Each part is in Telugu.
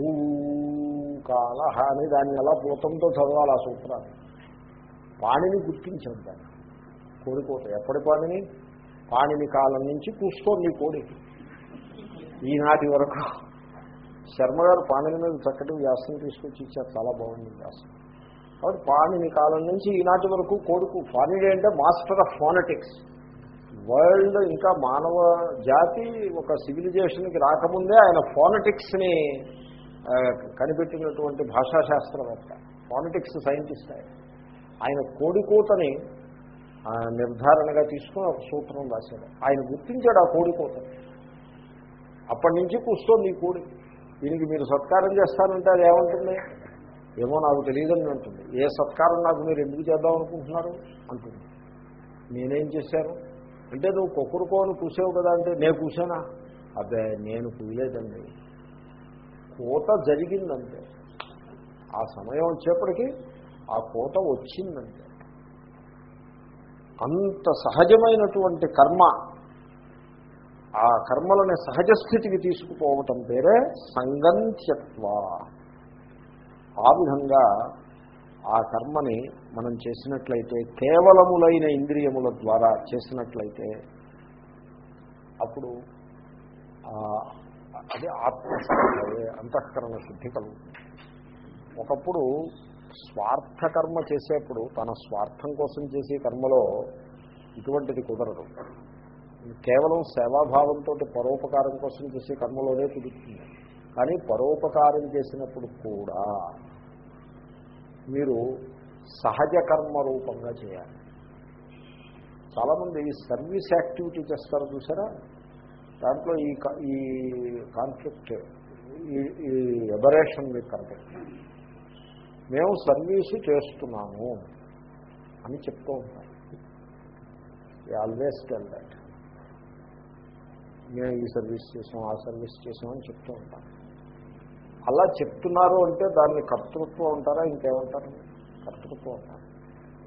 ఊ కాల అని దాన్ని ఎలా పూతంతో చదవాలి ఆ సూత్రాన్ని? పాణిని గుర్తించండి దాన్ని. కోడిపోతే ఎప్పటి పాణిని? పాణిని కాలం నుంచి కూసుకోండి కోడి. ఈనాటి వరకు శర్మ గారు పాణిని మీద చక్కటి వ్యాసం తీసుకొచ్చి ఇచ్చారు. చాలా బాగుంది వ్యాసం. కాబట్టి పాణిని కాలం నుంచి ఈనాటి వరకు కోడుకు పాణిని అంటే మాస్టర్ ఆఫ్ ఫోనటిక్స్. వరల్డ్ ఇంకా మానవ జాతి ఒక సివిలైజేషన్కి రాకముందే ఆయన ఫోనటిక్స్ని కనిపెట్టినటువంటి భాషాశాస్త్రవేత్త పాలిటిక్స్ సైంటిస్ట్ ఆయన. ఆయన కోడికోతని నిర్ధారణగా తీసుకుని ఒక సూత్రం రాశాడు. ఆయన గుర్తించాడు ఆ కోడికోతని అప్పటి నుంచి కూస్తోంది ఈ కోడి. దీనికి మీరు సత్కారం చేస్తానంటే అది ఏమంటుంది? ఏమో నాకు తెలియదని ఉంటుంది ఏ సత్కారం నాకు మీరు ఎందుకు చేద్దాం అనుకుంటున్నారు? అంటుంది. నేనేం చేశాను? అంటే నువ్వు కొక్కురుకోని కూసావు కదా అంటే నేను కూసానా? అబ్బే నేను కూయలేదండి. కోత జరిగిందంటే ఆ సమయం వచ్చేప్పటికీ ఆ కోత వచ్చిందంటే అంత సహజమైనటువంటి కర్మ ఆ కర్మలని సహజ స్థితికి తీసుకుపోవటం పేరే సంగంత్యత్వ. ఆ విధంగా ఆ కర్మని మనం చేసినట్లయితే కేవలములైన ఇంద్రియముల ద్వారా చేసినట్లయితే అప్పుడు అది ఆత్మశుద్ధి అంతఃకరణ శుద్ధి కలుగుతుంది ఒకప్పుడు స్వార్థకర్మ చేసేప్పుడు తన స్వార్థం కోసం చేసే కర్మలో ఇటువంటిది కుదరదు. కేవలం సేవాభావంతో పరోపకారం కోసం చేసే కర్మలోనే కుదురుతుంది. కానీ పరోపకారం చేసినప్పుడు కూడా మీరు సహజ కర్మ రూపంగా చేయాలి. చాలామంది ఈ సర్వీస్ యాక్టివిటీ చేస్తారు చూసారా? దాంట్లో ఈ ఈ కాన్ఫ్లిక్ట్ ఈ ఈ ఎబరేషన్ మీకు కనపడుతుంది. మేము సర్వీసు చేస్తున్నాము అని చెప్తూ ఉంటాం ఆల్వేస్ టెల్ దాట్ మేము ఈ సర్వీస్ చేసాం ఆ సర్వీస్ చేసాం అని చెప్తూ ఉంటాం అలా చెప్తున్నారు అంటే దాన్ని కర్తృత్వం ఉంటారా ఇంకేమంటారు? కర్తృత్వం అంటారు.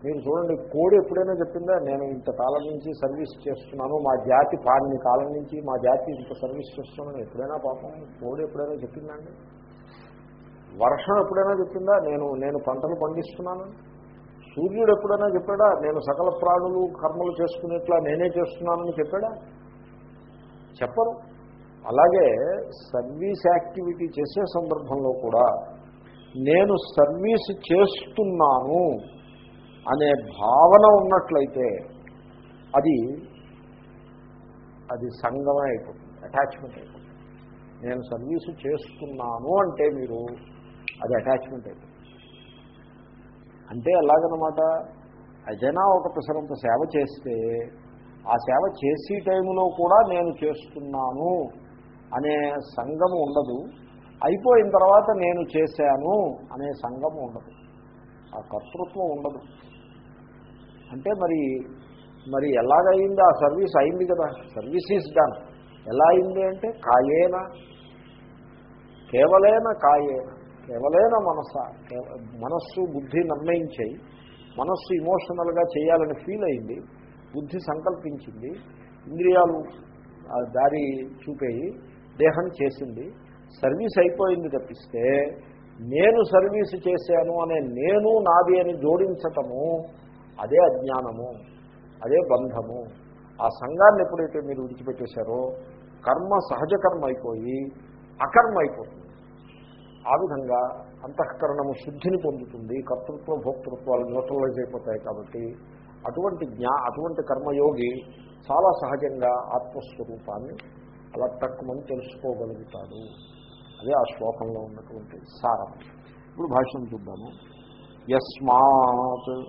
మీరు చూడండి కోడి ఎప్పుడైనా చెప్పిందా? నేను ఇంత కాలం నుంచి సర్వీస్ చేస్తున్నాను మా జాతి పాడిని కాలం నుంచి మా జాతి ఇంత సర్వీస్ చేస్తున్నాను ఎప్పుడైనా పాపం కోడి ఎప్పుడైనా చెప్పిందండి వర్షం ఎప్పుడైనా చెప్పిందా? నేను నేను పంటలు పండిస్తున్నాను. సూర్యుడు ఎప్పుడైనా చెప్పాడా? నేను సకల ప్రాణులు కర్మలు చేసుకునేట్లా నేనే చేస్తున్నానని చెప్పాడా? చెప్పరు. అలాగే సర్వీస్ యాక్టివిటీ చేసే సందర్భంలో కూడా నేను సర్వీస్ చేస్తున్నాను అనే భావన ఉన్నట్లయితే అది అది సంగమే అయిపోతుంది అటాచ్మెంట్ అయిపోతుంది. నేను సర్వీసు చేస్తున్నాను అంటే మీరు అది అటాచ్మెంట్ అయిపోతుంది. అంటే ఎలాగనమాట? అజనా ఒక ప్రసరంత సేవ చేస్తే ఆ సేవ చేసే టైంలో కూడా నేను చేస్తున్నాను అనే సంగము ఉండదు. అయిపోయిన తర్వాత నేను చేశాను అనే సంగము ఉండదు. ఆ కర్తృత్వం ఉండదు. అంటే మరి మరి ఎలాగైంది ఆ సర్వీస్? అయింది కదా. Service is done. ఎలా అయింది అంటే కాయేన. కేవలేన కాయేన. కేవలేన మనస. మనస్సు బుద్ధి నిర్ణయించాయి. మనస్సు ఇమోషనల్గా చేయాలని ఫీల్ అయింది. బుద్ధి సంకల్పించింది. ఇంద్రియాలు ఆ దారి చూపేయి. దేహం చేసింది. సర్వీస్ అయిపోయింది తప్పిస్తే నేను సర్వీస్ చేశాను అనే నేను నాది అని జోడించటము అదే అజ్ఞానము అదే బంధము ఆ సంఘాన్ని ఎప్పుడైతే మీరు విడిచిపెట్టేశారో కర్మ సహజ కర్మ అయిపోయి అకర్మ అయిపోతుంది. ఆ విధంగా అంతఃకరణము శుద్ధిని పొందుతుంది కర్తృత్వ భోక్తృత్వాలు న్యూట్రలైజ్ అయిపోతాయి కాబట్టి అటువంటి జ్ఞా అటువంటి కర్మయోగి చాలా సహజంగా ఆత్మస్వరూపాన్ని అలా తక్కువని తెలుసుకోగలుగుతాడు. అదే ఆ శ్లోకంలో ఉన్నటువంటి సారం. ఇప్పుడు భాష్యం చూద్దాము. యస్మాత్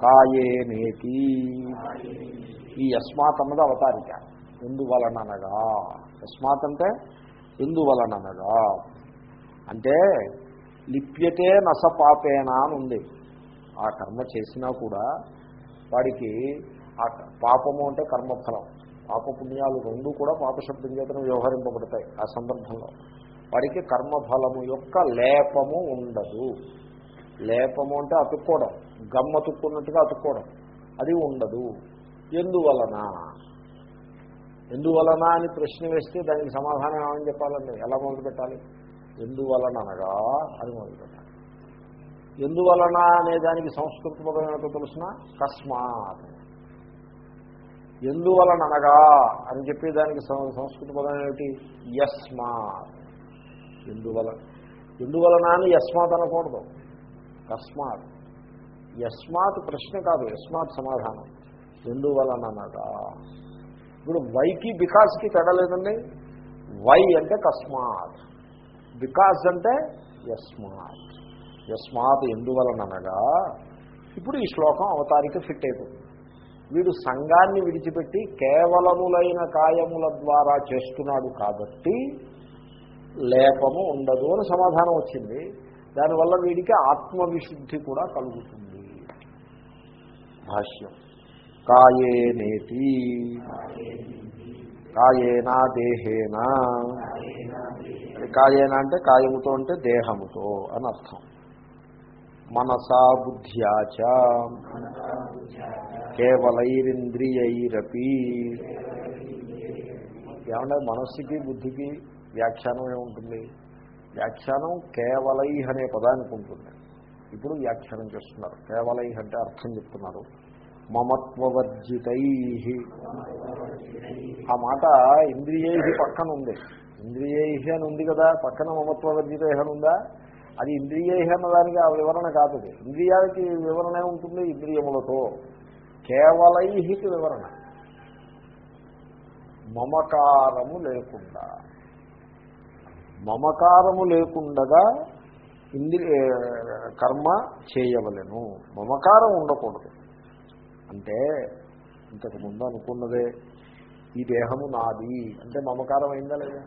కాయేనేతి. ఈ యస్మాత్ అన్నది అవతారిక. ఎందువలననగా? యస్మాత్ అంటే ఎందువలననగా? అంటే లిప్యతే నస పాపేనా అని ఉంది. ఆ కర్మ చేసినా కూడా వాడికి ఆ పాపము అంటే కర్మఫలం. పాపపుణ్యాలు రెండు కూడా పాపశబ్దం చేతను వ్యవహరింపబడతాయి ఆ సందర్భంలో. వాడికి కర్మఫలము యొక్క లేపము ఉండదు. లేపము అంటే అతుక్కోవడం. గమ్ అతుక్కున్నట్టుగా అతుక్కోవడం. అది ఉండదు. ఎందువలన? ఎందువలన అని ప్రశ్న వేస్తే దానికి సమాధానం ఏమని చెప్పాలండి? ఎలా మొదలు పెట్టాలి? అది అని మొదలుపెట్టాలి ఎందువలన అనే దానికి సంస్కృత పదం ఏమిటో తెలుసిన? కస్మాత్. ఎందువలననగా అని చెప్పేదానికి దానికి సంస్కృత పదం ఏమిటి? యస్మాత్. ఎందువలన? ఎందువలన అని యస్మాత్ అనకూడదు. తస్మాత్ యస్మాత్ ప్రశ్న కాదు యస్మాత్ సమాధానం. ఎందువలననగా ఇప్పుడు వైకి బికాస్కి తేడలేదండి వై అంటే కస్మాత్. బికాస్ అంటే యస్మాత్. యస్మాత్ ఎందువలనగా ఇప్పుడు ఈ శ్లోకం అవతారిక ఫిట్ అయిపోతుంది. వీడు సంఘాన్ని విడిచిపెట్టి కేవలములైన కాయముల ద్వారా చేస్తున్నాడు కాబట్టి లేపము ఉండదు అని సమాధానం వచ్చింది. దానివల్ల వీడికి ఆత్మవిశుద్ధి కూడా కలుగుతుంది. భాష్యం. కాయేనేతి. కాయేనా దేహేనా. కాయేనా అంటే కాయముతో అంటే దేహముతో అని అర్థం. మనసా బుద్ధ్యాచ కేవలైరింద్రియైరపి. ఏమంటే మనస్సుకి బుద్ధికి వ్యాఖ్యానం ఏముంటుంది వ్యాఖ్యానం కేవలై అనే పదానికి ఉంటుంది. ఇప్పుడు వ్యాఖ్యానం చేస్తున్నారు. కేవలై అంటే అర్థం చెప్తున్నారు. మమత్వవర్జితై. ఆ మాట ఇంద్రియై పక్కన ఉంది. ఇంద్రియై అని ఉంది కదా పక్కన మమత్వవర్జితై అని ఉందా? అది ఇంద్రియై అన్నదానికి ఆ వివరణ కాదు ఇంద్రియాలకి వివరణ ఉంటుంది ఇంద్రియములతో. కేవలైహికి వివరణ. మమకారము లేకుండా. మమకారము లేకుండగా ఇంద్రియ కర్మ చేయవలెను. మమకారం ఉండకూడదు. అంటే ఇంతకు ముందు అనుకున్నదే ఈ దేహము నాది. అంటే మమకారం అయిందా లేదా?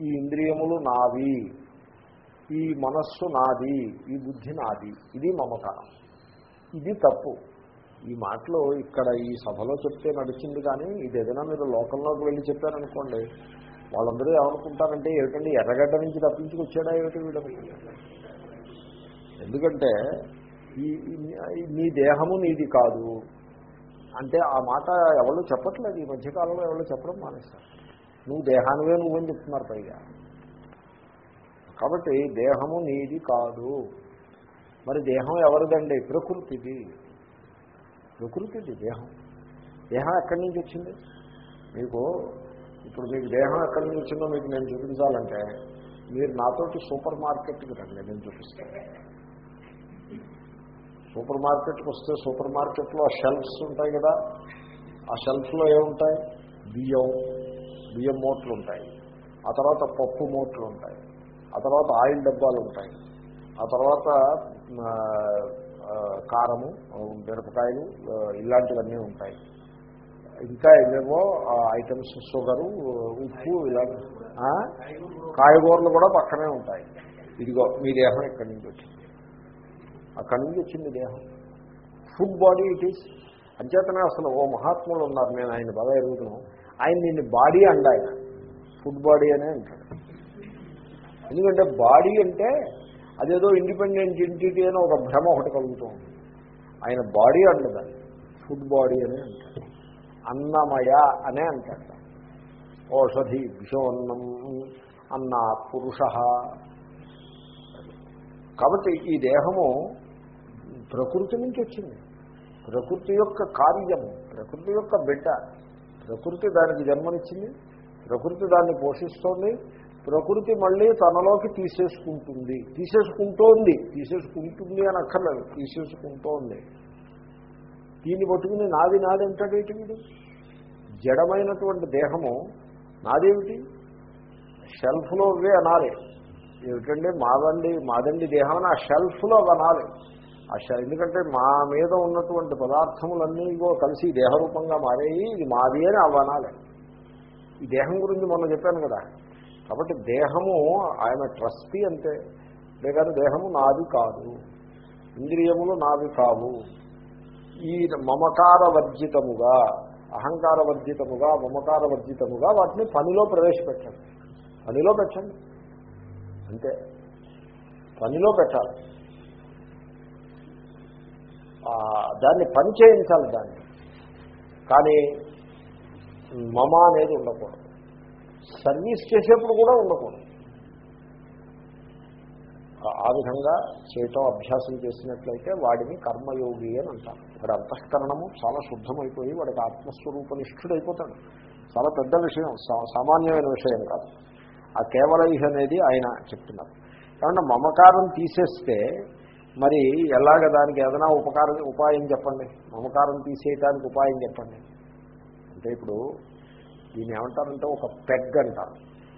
ఈ ఇంద్రియములు నావి. ఈ మనస్సు నాది. ఈ బుద్ధి నాది. ఇది మమకారం. ఇది తప్పు. ఈ మాటలు ఇక్కడ ఈ సభలో చెప్తే నడిచింది కానీ ఇది ఏదైనా మీరు లోకంలోకి వెళ్ళి చెప్పారనుకోండి వాళ్ళందరూ ఏమనుకుంటారంటే ఏమిటండి ఎర్రగడ్డ నుంచి తప్పించుకొచ్చాడా ఏమిటి వీడని ఎందుకంటే ఈ ఈ- నీ దేహము నీది కాదు. అంటే ఆ మాట ఎవరు చెప్పట్లేదు. ఈ మధ్యకాలంలో ఎవరు చెప్పడం మానేస్తారు నువ్వు దేహానివే నువ్వని చెప్తున్నారు పైగా. కాబట్టి దేహము నీది కాదు. మరి దేహం ఎవరిదండి? ప్రకృతిది. ప్రకృతిది దేహం. దేహం ఎక్కడి నుంచి వచ్చింది? మీకు ఇప్పుడు మీకు దేహం ఎక్కడి నుంచి వచ్చిందో మీకు నేను చూపించాలంటే మీరు నాతోటి సూపర్ మార్కెట్కి రండి నేను చూపిస్తాను. సూపర్ మార్కెట్కి వస్తే సూపర్ మార్కెట్లో షెల్ఫ్స్ ఉంటాయి కదా ఆ షెల్ఫ్లో ఏముంటాయి? బియ్యం బియ్యం మోట్లు ఉంటాయి. ఆ తర్వాత పప్పు మోట్లు ఉంటాయి. ఆ తర్వాత ఆయిల్ డబ్బాలు ఉంటాయి. ఆ తర్వాత కారము మిరపకాయలు ఇలాంటివన్నీ ఉంటాయి. ఇంకా ఏమేమో ఐటమ్స్ షుగరు ఉప్పు ఇలా కాయగూరలు కూడా పక్కనే ఉంటాయి. ఇదిగో మీ దేహం ఎక్కడి నుంచి వచ్చింది. అక్కడి నుంచి వచ్చింది దేహం. ఫుడ్ బాడీ ఇట్ ఈస్ అంచేతనే అసలు ఓ మహాత్ములు ఉన్నారు. నేను ఆయన బాగా ఎరుగుతున్నాను ఆయన నిన్ను బాడీ అండ ఆయన. ఫుడ్ బాడీ అనే అంటాడు. ఎందుకంటే బాడీ అంటే అదేదో ఇండిపెండెంట్ ఎంటిటీ అని ఒక భ్రమ ఒకటి కలుగుతూ ఉంది ఆయన బాడీ అండదాన్ని ఫుడ్ బాడీ అనే అంటాడు. అన్నమయ అనే అంటాడు. ఓషధి విషోన్నం అన్న పురుష. కాబట్టి ఈ దేహము ప్రకృతి నుంచి వచ్చింది. ప్రకృతి యొక్క కార్యము ప్రకృతి యొక్క బిడ్డ. ప్రకృతి దానికి జన్మనిచ్చింది ప్రకృతి దాన్ని పోషిస్తోంది ప్రకృతి మళ్ళీ తనలోకి తీసేసుకుంటుంది. తీసేసుకుంటోంది తీసేసుకుంటుంది అని అక్కర్లేదు తీసేసుకుంటోంది. దీన్ని పట్టుకుని నాది నాది అంటాడేటి వీడు? జడమైనటువంటి దేహము నాదేమిటి? షెల్ఫ్లో ఇవే అనాలి. ఏమిటంటే మాదండి మాదండి దేహం అని ఆ షెల్ఫ్లో అనాలి. ఆ షెల్ ఎందుకంటే మా మీద ఉన్నటువంటి పదార్థములన్నీ కలిసి దేహరూపంగా మారాయి ఇది మాది అని అవి అనాలి. ఈ దేహం గురించి మొన్న చెప్పాను కదా. కాబట్టి దేహము ఆయన ట్రస్టీ అంతే లేకపోతే దేహము నాది కాదు. ఇంద్రియములు నావి కావు. ఈ మమకార వర్జితముగా అహంకార వర్జితముగా మమకార వర్జితముగా వాటిని పనిలో ప్రవేశపెట్టండి. పనిలో పెట్టండి. అంతే. పనిలో పెట్టాలి. దాన్ని పని చేయించాలి దాన్ని. కానీ మమ అనేది ఉండకూడదు. సర్వీస్ చేసేప్పుడు కూడా ఉండకూడదు. ఆ విధంగా చేయటం అభ్యాసం చేసినట్లయితే వాడిని కర్మయోగి అని అంటారు. వాడి అంతఃకరణము చాలా శుద్ధమైపోయి వాడికి ఆత్మస్వరూపనిష్ఠుడైపోతాడు చాలా పెద్ద విషయం సా- సామాన్యమైన విషయం కాదు. ఆ కేవలైహ అనేది ఆయన చెప్తున్నారు. కాబట్టి మమకారం తీసేస్తే మరి ఎలాగ దానికి ఏదైనా ఉపకారం ఉపాయం చెప్పండి. మమకారం తీసేయటానికి ఉపాయం చెప్పండి. అంటే ఇప్పుడు దీన్ని ఏమంటారంటే ఒక పెగ్ అంటారు.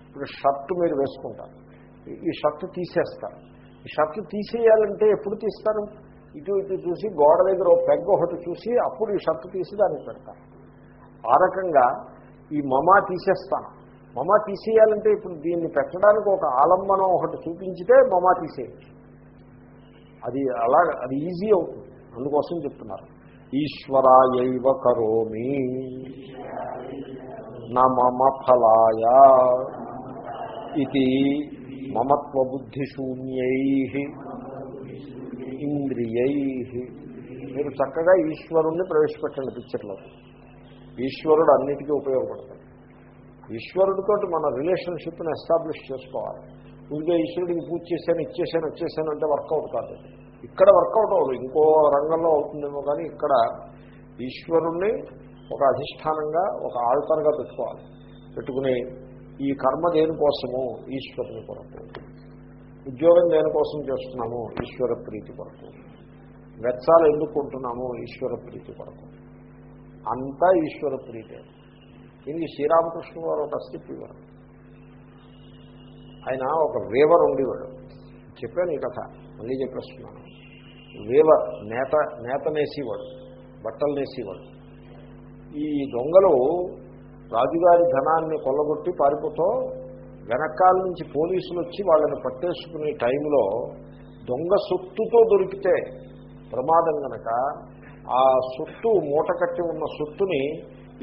ఇప్పుడు షర్ట్ మీరు వేసుకుంటారు. ఈ- షర్ట్ తీసేస్తారు. షర్ట్ తీసేయాలంటే ఎప్పుడు తీస్తారు ఇటు ఇటు చూసి గోడ దగ్గర ఒక పెగ్ ఒకటి చూసి అప్పుడు ఈ షర్ట్ తీసి దానికి పెడతారు ఆ రకంగా ఈ మమ తీసేస్తాను. మమ తీసేయాలంటే ఇప్పుడు దీన్ని పెట్టడానికి ఒక ఆలంబనం ఒకటి చూపించితే మమ తీసేయచ్చు. అది అలా అది ఈజీ అవుతుంది. అందుకోసం చెప్తున్నారు. ఈశ్వరాయైవ కరోమి నా మమ ఫలాయ ఇది మమత్వబుద్ధిశూన్యై ఇంద్రియై. మీరు చక్కగా ఈశ్వరుణ్ణి ప్రవేశపెట్టండి పిక్చర్లో ఈశ్వరుడు అన్నిటికీ ఉపయోగపడతాడు. ఈశ్వరుడితో మన రిలేషన్షిప్ని ఎస్టాబ్లిష్ చేసుకోవాలి. ఇంకే ఈశ్వరుడికి పూజ చేశాను ఇచ్చేసాను వచ్చేసాను అంటే వర్కౌట్ కాదు. ఇక్కడ వర్కౌట్ అవ్వదు. ఇంకో రంగంలో అవుతుందేమో కానీ ఇక్కడ ఈశ్వరుణ్ణి ఒక అధిష్టానంగా ఒక ఆల్టర్గా పెట్టుకోవాలి. పెట్టుకుని ఈ కర్మ దేనికోసము? ఈశ్వరుని కొరకు. ఉద్యోగం దేనికోసం చేస్తున్నాము ఈశ్వర ప్రీతి కొరకు. వెచ్చాలు ఎందుకుంటున్నాము ఈశ్వర ప్రీతి కొరకు. అంతా ఈశ్వర ప్రీతే. దీనికి శ్రీరామకృష్ణ వారు ఒక స్థితివారు ఆయన ఒక వేవర్ ఉండేవాడు. చెప్పాను ఈ కథ. మళ్ళీ చెప్పేస్తున్నాను. వేవర్ నేత నేత నేసేవాడు. బట్టలు నేసేవాడు. ఈ దొంగలు రాజుగారి ధనాన్ని కొల్లగొట్టి పారిపోతూ వెనకాల నుంచి పోలీసులు వచ్చి వాళ్ళని పట్టేసుకునే టైంలో దొంగ సొత్తుతో దొరికితే ప్రమాదం గనక ఆ సొత్తు మూట కట్టి ఉన్న సొత్తుని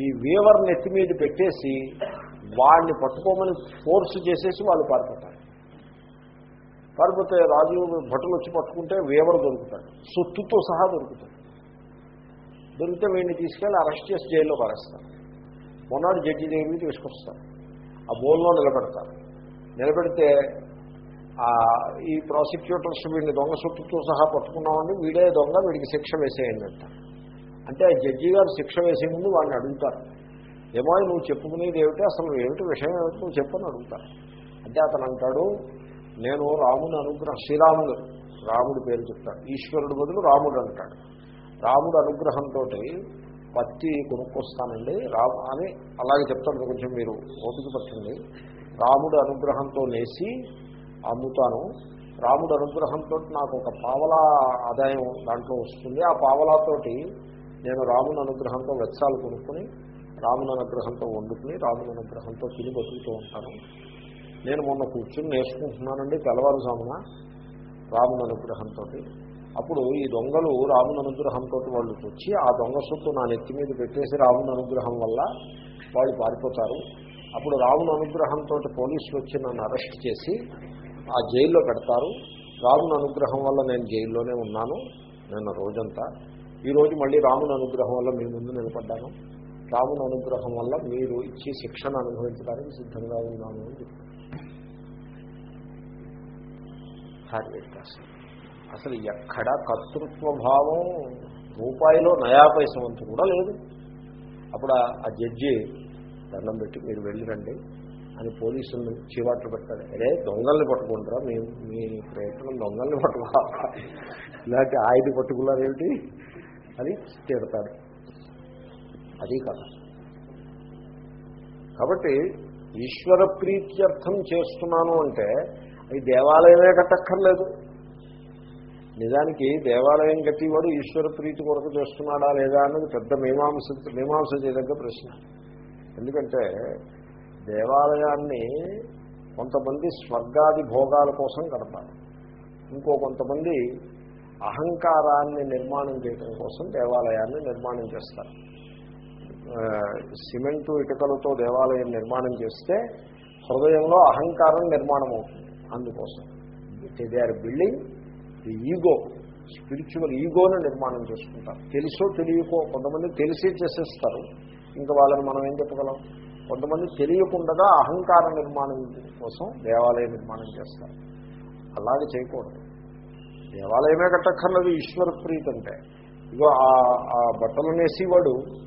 ఈ వీవర్ నెత్తి మీద పెట్టేసి వాళ్ళని పట్టుకోమని ఫోర్స్ చేసేసి వాళ్ళు పారిపోతారు. పారిపోతే రాజు భటులు వచ్చి పట్టుకుంటే వీవర్ దొరుకుతాడు సొత్తుతో సహా దొరుకుతాడు. దొరికితే వీడిని తీసుకెళ్ళి అరెస్ట్ చేసి జైల్లో పారేస్తారు. మొన్నటి జడ్జి దగ్గరికి తీసుకొస్తారు. ఆ బోల్లో నిలబెడతారు. నిలబెడితే ఈ ప్రాసిక్యూటర్స్ వీడిని దొంగ సొత్తుతో సహా పట్టుకున్నామండి వీడే దొంగ వీడికి శిక్ష వేసేయండి అంటే. ఆ జడ్జి గారు శిక్ష వేసే ముందు వాడిని అడుగుతారు. ఏమో నువ్వు చెప్పుకునేది ఏమిటి? అసలు ఏమిటి విషయం ఏమిటి? నువ్వు చెప్పని అడుగుతారు. అంటే అతను అంటాడు నేను రాముని అనుగ్రహం శ్రీరాముడు రాముడి పేరు చెప్తాడు. ఈశ్వరుడు బదులు రాముడు అంటాడు. రాముడు అనుగ్రహంతో పత్తి కొనుక్కొస్తానండి. రాము అని అలాగే చెప్తాను కొంచెం మీరు ఓపిక పట్టండి. రాముడు అనుగ్రహంతో నేసి అమ్ముతాను. రాముడు అనుగ్రహంతో నాకు ఒక పావలా ఆదాయం దాంట్లో వస్తుంది. ఆ పావలాతోటి నేను రాముని అనుగ్రహంతో వెచ్చాలు కొనుక్కొని రాముని అనుగ్రహంతో వండుకుని రాముని అనుగ్రహంతో తిని బతుకుతూ ఉంటాను. నేను మొన్న కూర్చుని నేర్చుకుంటున్నానండి తెల్లవారుజామున రాముని అనుగ్రహంతో అప్పుడు ఈ దొంగలు రాముని అనుగ్రహంతో వాళ్ళు వచ్చి ఆ దొంగ సొత్తు నా నెత్తి మీద పెట్టేసి రాముని అనుగ్రహం వల్ల వాళ్ళు పారిపోతారు. అప్పుడు రాముని అనుగ్రహంతో పోలీసులు వచ్చి నన్ను అరెస్ట్ చేసి ఆ జైల్లో పెడతారు. రాముని అనుగ్రహం వల్ల నేను జైల్లోనే ఉన్నాను నిన్న రోజంతా. ఈరోజు మళ్ళీ రాముని అనుగ్రహం వల్ల మీ ముందు నిలబడ్డాను. రాముని అనుగ్రహం వల్ల మీరు ఇచ్చి శిక్షణ అనుభవించడానికి సిద్ధంగా ఉన్నాను అని చెప్తాను అసలు ఎక్కడ కర్తృత్వ భావం రూపాయిలో నయా పైసవంతు కూడా లేదు. అప్పుడు ఆ- జడ్జి దండం పెట్టి మీరు వెళ్ళిరండి అని పోలీసులను చీవాట్లు పెట్టారు. అరే దొంగల్ని పట్టుకుంటారా? మీ మీ ప్రయత్నం దొంగల్ని పట్టుకోవాలా ఇలాంటి ఆయన పట్టుకున్నారేమిటి? అని తిడతాడు అది కథ. కాబట్టి ఈశ్వర ప్రీత్యర్థం చేస్తున్నాను అంటే అది దేవాలయమే కట్టక్కర్లేదు. నిజానికి దేవాలయం కట్టివాడు ఈశ్వర ప్రీతి కొరకు చేస్తున్నాడా లేదా అన్నది పెద్ద మీమాంస మీమాంస చేయదగ్గ ప్రశ్న. ఎందుకంటే దేవాలయాన్ని కొంతమంది స్వర్గాది భోగాల కోసం కడతారు. ఇంకో కొంతమంది అహంకారాన్ని నిర్మాణం చేయడం కోసం దేవాలయాన్ని నిర్మాణం చేస్తారు. సిమెంటు ఇటుకలతో దేవాలయం నిర్మాణం చేస్తే హృదయంలో అహంకారం నిర్మాణం అవుతుంది అందుకోసం. They are building the ego spiritual ఈగోని నిర్మాణం చేసుకుంటారు. తెలుసో తెలియకో కొంతమంది తెలిసే చేసేస్తారు. ఇంకా వాళ్ళని మనం ఏం చెప్పగలం? కొంతమంది తెలియకుండా అహంకార నిర్మాణం కోసం దేవాలయ నిర్మాణం చేస్తారు. అలాగే చేయకూడదు. దేవాలయమే కట్టక్కర్లేదు ఈశ్వర ప్రీతి అంటే. ఇగో ఆ బట్టలు నేసేవాడు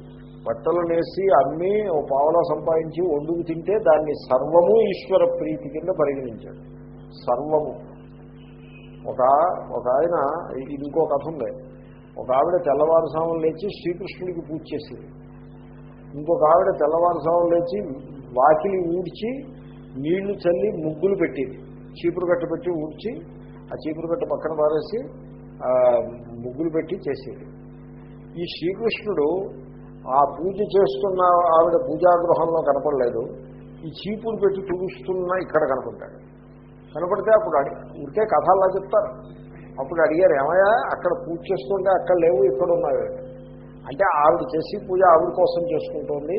బట్టలు నేసి అమ్మి ఓ పావలా సంపాదించి వండుకు తింటే దాన్ని సర్వము ఈశ్వర ప్రీతి కింద పరిగణించాడు. సర్వము. ఒక ఒక ఆయన ఇది ఇంకో కథ ఉంది. ఒక ఆవిడ తెల్లవారుసాములు లేచి శ్రీకృష్ణుడికి పూజ చేసింది. ఇంకొక ఆవిడ తెల్లవారుసాములు లేచి వాకిలి ఊడ్చి నీళ్ళు చల్లి ముగ్గులు పెట్టింది. చీపురు కట్ట పెట్టి ఊడ్చి ఆ చీపురు కట్ట పక్కన పారేసి ముగ్గులు పెట్టి చేసేది. ఈ శ్రీకృష్ణుడు ఆ పూజ చేస్తున్న ఆవిడ పూజాగృహంలో కనపడలేదు. ఈ చీపురు పెట్టి తుడుస్తున్నా ఇక్కడ కనపడ్డాడు. కనపడితే అప్పుడు అడి ఉంటే కథ అలా చెప్తారు. అప్పుడు అడిగారు ఏమయ్యా అక్కడ పూజ చేస్తుంటే అక్కడ లేవు ఇక్కడ ఉన్నావు? అంటే ఆవిడ చేసి పూజ ఆవిడ కోసం చేసుకుంటోంది.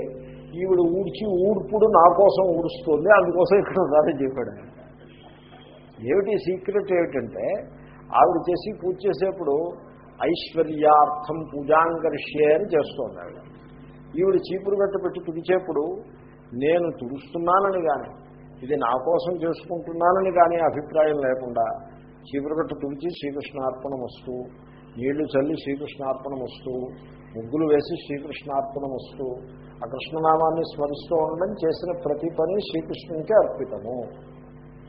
ఈవిడ ఊడ్చి ఊడ్పుడు నా కోసం ఊడుస్తుంది అందుకోసం ఇక్కడ ఉన్నారని చెప్పాడు. ఏమిటి సీక్రెట్ ఏమిటంటే ఆవిడ చేసి పూజ చేసేప్పుడు ఐశ్వర్యార్థం పూజాంగర్ష్యే అని చేస్తోంది ఆవిడ. ఈవిడ చీపురు గట్ట పెట్టి తుడిచేప్పుడు నేను తుడుస్తున్నానని కానీ ఇది నా కోసం చేసుకుంటున్నానని కానీ అభిప్రాయం లేకుండా చీపురుగట్టు తుడిచి శ్రీకృష్ణార్పణం వస్తూ నీళ్ళు చల్లి శ్రీకృష్ణార్పణం వస్తూ ముగ్గులు వేసి శ్రీకృష్ణార్పణం వస్తూ ఆ కృష్ణనామాన్ని స్మరిస్తూ ఉండడం చేసిన ప్రతి పని శ్రీకృష్ణునికే అర్పితము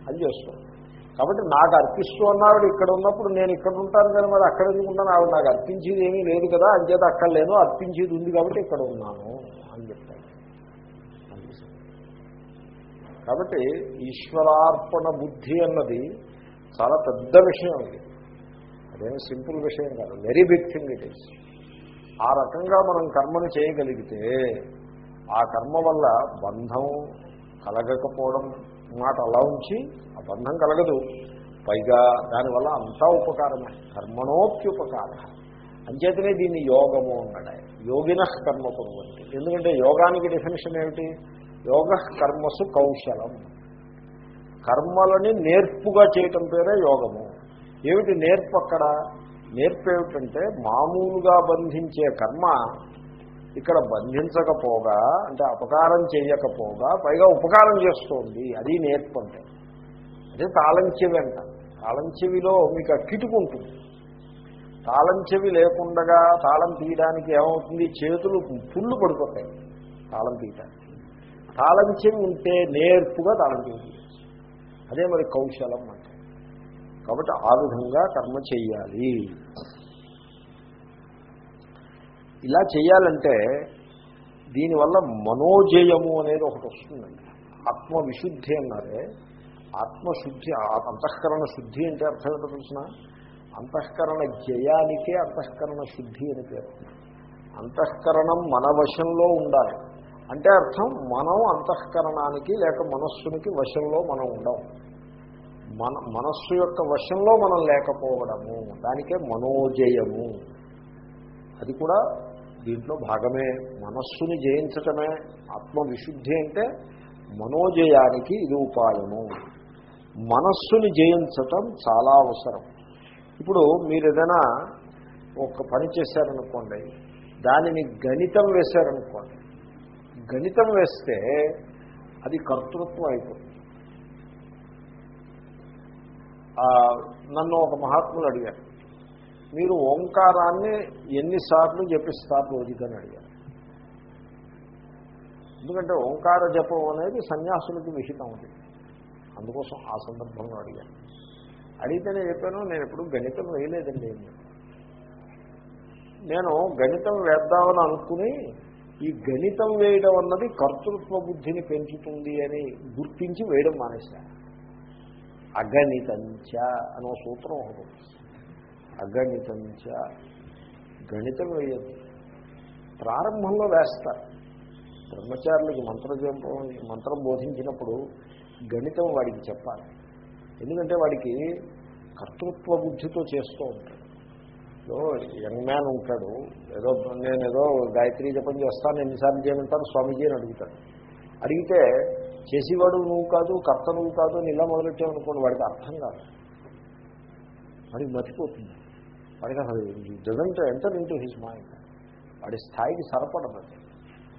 అది చేస్తాం కాబట్టి నాకు అర్పిస్తూ అన్నాడు ఇక్కడ ఉన్నప్పుడు నేను ఇక్కడ ఉంటాను కానీ మరి అక్కడ ఎందుకుంటాను ఆవిడ నాకు అర్పించేది ఏమీ లేదు కదా అంచేత అక్కడ లేను అర్పించేది ఉంది కాబట్టి ఇక్కడ ఉన్నాను అని చెప్తాను కాబట్టి ఈశ్వరార్పణ బుద్ధి అన్నది చాలా పెద్ద విషయం ఇది. అదేమి సింపుల్ విషయం కాదు. Very big thing it is ఆ రకంగా మనం కర్మను చేయగలిగితే ఆ కర్మ వల్ల బంధం కలగకపోవడం మాట అలా ఉంచి ఆ బంధం కలగదు. పైగా దానివల్ల అంతా ఉపకారమే. కర్మణోప్యుపకార. అంచేతనే దీన్ని యోగము అన్నాడు యోగిన కర్మ కొనుగోలు ఎందుకంటే యోగానికి డెఫినేషన్ ఏమిటి? యోగ కర్మసు కౌశలం. కర్మలని నేర్పుగా చేయటం పేరే యోగము. ఏమిటి నేర్పు అక్కడ? నేర్పు ఏమిటంటే మామూలుగా బంధించే కర్మ ఇక్కడ బంధించకపోగా అంటే అపకారం చేయకపోగా పైగా ఉపకారం చేస్తోంది. అది నేర్పు అంటే. అదే తాళంచెవి అంట. తాళంచెవిలో మీకు ఆ కిటుకుంటుంది తాళంచెవి లేకుండగా తాళం తీయడానికి ఏమవుతుంది? చేతులు పుళ్ళు పడిపోతాయి తాళం తీయడానికి తాళం చెవి ఉంటే నేర్పుగా తాళం చెవి అదే మరి కౌశలం అంటే. కాబట్టి ఆ విధంగా కర్మ చేయాలి ఇలా చేయాలంటే దీనివల్ల మనోజయము అనేది ఒకటి వస్తుందండి. ఆత్మవిశుద్ధి అన్నారే ఆత్మశుద్ధి అంతఃకరణ శుద్ధి అంటే అర్థం ఏంటో తెలిసిన? అంతఃకరణ జయానికే అంతఃకరణ శుద్ధి అని పేరు. అంతఃకరణం మన వశంలో ఉండాలి. అంటే అర్థం మనం అంతఃకరణానికి లేక మనస్సునికి వశంలో మనం ఉండం. మన మనస్సు యొక్క వశంలో మనం లేకపోవడము దానికే మనోజయము. అది కూడా దీంట్లో భాగమే. మనస్సుని జయించటమే ఆత్మవిశుద్ధి అంటే మనోజయానికి ఇది ఉపాయము. మనస్సుని జయించటం చాలా అవసరం. ఇప్పుడు మీరు ఏదైనా ఒక పని చేశారనుకోండి దానిని గణితం వేశారనుకోండి గణితం వేస్తే అది కర్తృత్వం అయిపోతుంది. నన్ను ఒక మహాత్ములు అడిగారు. మీరు ఓంకారాన్ని ఎన్నిసార్లు జపిస్తారు రోజుకని అడిగారు. ఎందుకంటే ఓంకార జపం అనేది సన్యాసులకి విహితం ఉంది అందుకోసం ఆ సందర్భంలో అడిగాను అడిగితే నేను చెప్పాను నేను ఎప్పుడు గణితం వేయలేదండి. నేను గణితం వేద్దామని అనుకుని ఈ గణితం వేయడం అన్నది కర్తృత్వ బుద్ధిని పెంచుతుంది అని గుర్తించి వేయడం మానేశారు అగణితంచ అనో సూత్రం ఒకటి అగణితంచ గణితం వేయద్దు. ప్రారంభంలో వేస్తారు బ్రహ్మచారులకి మంత్రజపం మంత్రం బోధించినప్పుడు గణితం వాడికి చెప్పాలి. ఎందుకంటే వాడికి కర్తృత్వ బుద్ధితో చేస్తూ ఉంటాడు. యంగ్ మ్యాన్ ఉంటాడు. ఏదో నేను ఏదో గాయత్రి జపం చేస్తాను ఎన్నిసార్లు చేయమంటాను స్వామీజీ అని అడుగుతాడు. అడిగితే చేసేవాడు నువ్వు కాదు కర్త నువ్వు కాదు అని ఇలా మొదలెట్టామనుకోండి వాడికి అర్థం కాదు. వాడికి మర్చిపోతుంది వాడికి అసలు doesn't enter into his mind వాడి స్థాయికి సరిపడదు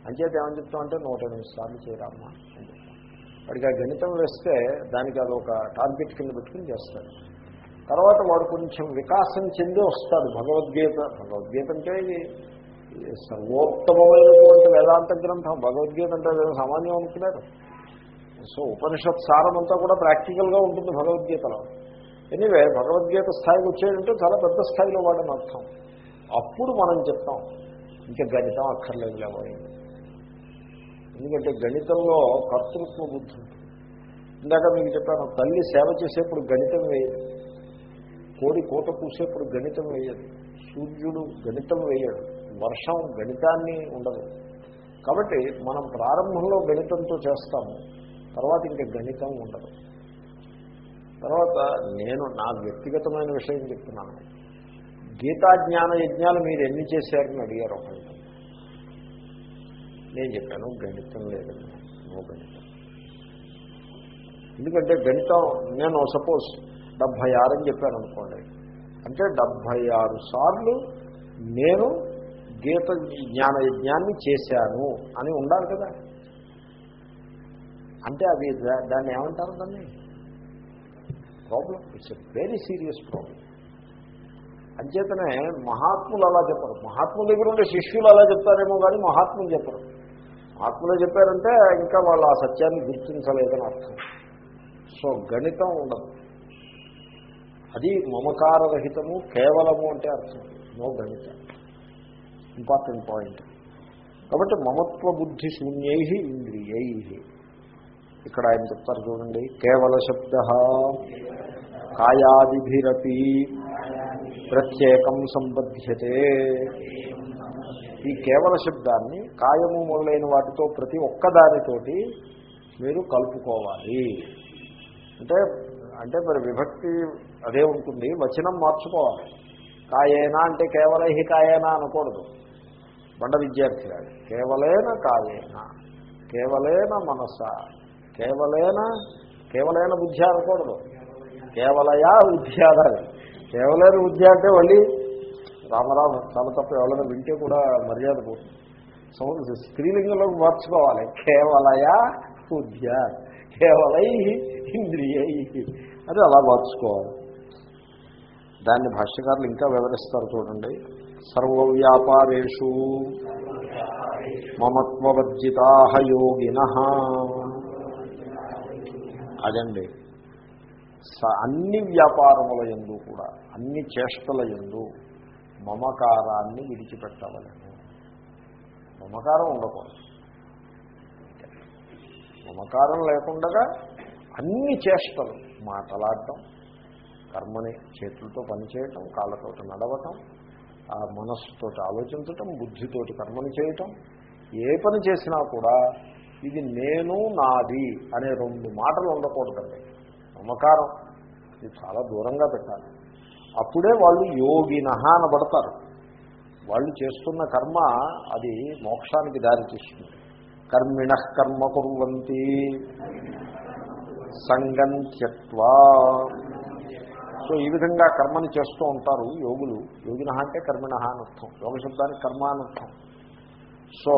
అంచేత ఏమని చెప్తామంటే నూట ఎనిమిది సార్లు చేయరామ్మా అని చెప్తాం. వాడికి ఆ గణితం వేస్తే దానికి అదొక టార్గెట్ కింద పెట్టుకుని చేస్తాడు. తర్వాత వాడు కొంచెం వికాసం చెంది వస్తాడు. భగవద్గీత భగవద్గీత అంటే ఇది సర్వోత్తమమైనటువంటి వేదాంత గ్రంథం. భగవద్గీత అంటే సామాన్యం అనుకున్నారు. సో ఉపనిషత్ సారం అంతా కూడా ప్రాక్టికల్గా ఉంటుంది భగవద్గీతలో. ఎనీవే భగవద్గీత స్థాయికి వచ్చేటంటే చాలా పెద్ద స్థాయిలో వాడని అర్థం. అప్పుడు మనం చెప్తాం ఇంకా గణితం అక్కర్లేదు లేవోయింది ఎందుకంటే గణితంలో కర్తృత్వ బుద్ధి ఉంటుంది. ఇందాక మీకు చెప్పాను తల్లి సేవ చేసేప్పుడు గణితం వేయదు. కోడి కోట పూసేప్పుడు గణితం వేయదు సూర్యుడు గణితం వేయడు. వర్షం గణితాన్ని ఉండదు. కాబట్టి మనం ప్రారంభంలో గణితంతో చేస్తాము. తర్వాత ఇంకా గణితం ఉండదు. తర్వాత నేను నా వ్యక్తిగతమైన విషయం చెప్తున్నాను. గీతా జ్ఞాన యజ్ఞాలు మీరు ఎన్ని చేశారని అడిగారు ఒక నేను చెప్పాను గణితం లేదండి. నో గణితం. ఎందుకంటే గణితం నేను సపోజ్ డెబ్భై ఆరు అని చెప్పాను అనుకోండి అంటే డెబ్భై ఆరు సార్లు నేను గీత జ్ఞాన యజ్ఞాన్ని చేశాను అని ఉండాలి కదా. అంటే అది దాన్ని ఏమంటారు దాన్ని? Problem it's a very serious problem అంచేతనే మహాత్ములు అలా చెప్పరు. మహాత్ముల దగ్గర ఉండే శిష్యులు అలా చెప్తారేమో కానీ మహాత్ములు చెప్పరు. మహాత్ములు చెప్పారంటే ఇంకా వాళ్ళు ఆ సత్యాన్ని గుర్తించలేదని అర్థం. సో గణితం ఉండదు. అది మమకారరహితము కేవలము అంటే అర్థం. నో గణిత. Important point. కాబట్టి మమత్వ బుద్ధి శూన్యై ఇంద్రియై. ఇక్కడ ఆయన చెప్తారు చూడండి కేవల శబ్ద. కాయాదిభిరపి ప్రత్యేకం సంబధ్యతే. ఈ కేవల శబ్దాన్ని కాయము మొదలైన వాటితో ప్రతి ఒక్కదానితోటి మీరు కలుపుకోవాలి. అంటే అంటే మరి విభక్తి అదే ఉంటుంది. వచనం మార్చుకోవాలి. కాయేనా అంటే కేవల కాయేనా అనకూడదు. బండ విద్యార్థి కాదు కేవలేన కాయేనా కేవలేన మనస కేవలేన కేవలైన బుద్ధి అనకూడదు. కేవలయా బుద్ధి అనాలి. కేవలైన బుద్ధి అంటే మళ్ళీ రామరామ చాలా తప్ప ఎవరైనా వింటే కూడా మర్యాద పోతుంది. సో స్త్రీలింగంలోకి మార్చుకోవాలి. కేవలయా ఉద్యార్థి కేవలై ఇంద్రియై. అది అలా మార్చుకోవాలి దాన్ని భాష్యకారులు ఇంకా వివరిస్తారు చూడండి. సర్వవ్యాపారేషు మమత్వవర్జితా యోగిన. అదండి. స- అన్ని వ్యాపారముల ఎందు కూడా అన్ని చేష్టల ఎందు మమకారాన్ని విడిచిపెట్టవలను. మమకారం ఉండకూడదు. మమకారం లేకుండా అన్ని చేష్టలు మాటలాడటం కర్మని చేతులతో పనిచేయటం కాళ్ళతో నడవటం ఆ మనస్సుతో ఆలోచించటం బుద్ధితోటి కర్మని చేయటం ఏ పని చేసినా కూడా ఇది నేను నాది అనే రెండు మాటలు ఉండకూడదండి. మమకారం ఇది చాలా దూరంగా పెట్టాలి. అప్పుడే వాళ్ళు యోగిన అనబడతారు. వాళ్ళు చేస్తున్న కర్మ అది మోక్షానికి దారి తీస్తుంది కర్మిణ కర్మ కుర్వంతి సంగం త్యక్వా సో ఈ విధంగా కర్మని చేస్తూ ఉంటారు యోగులు. యోగిన అంటే కర్మిణ అని అర్థం. యోగ శబ్దానికి కర్మ అని అర్థం. సో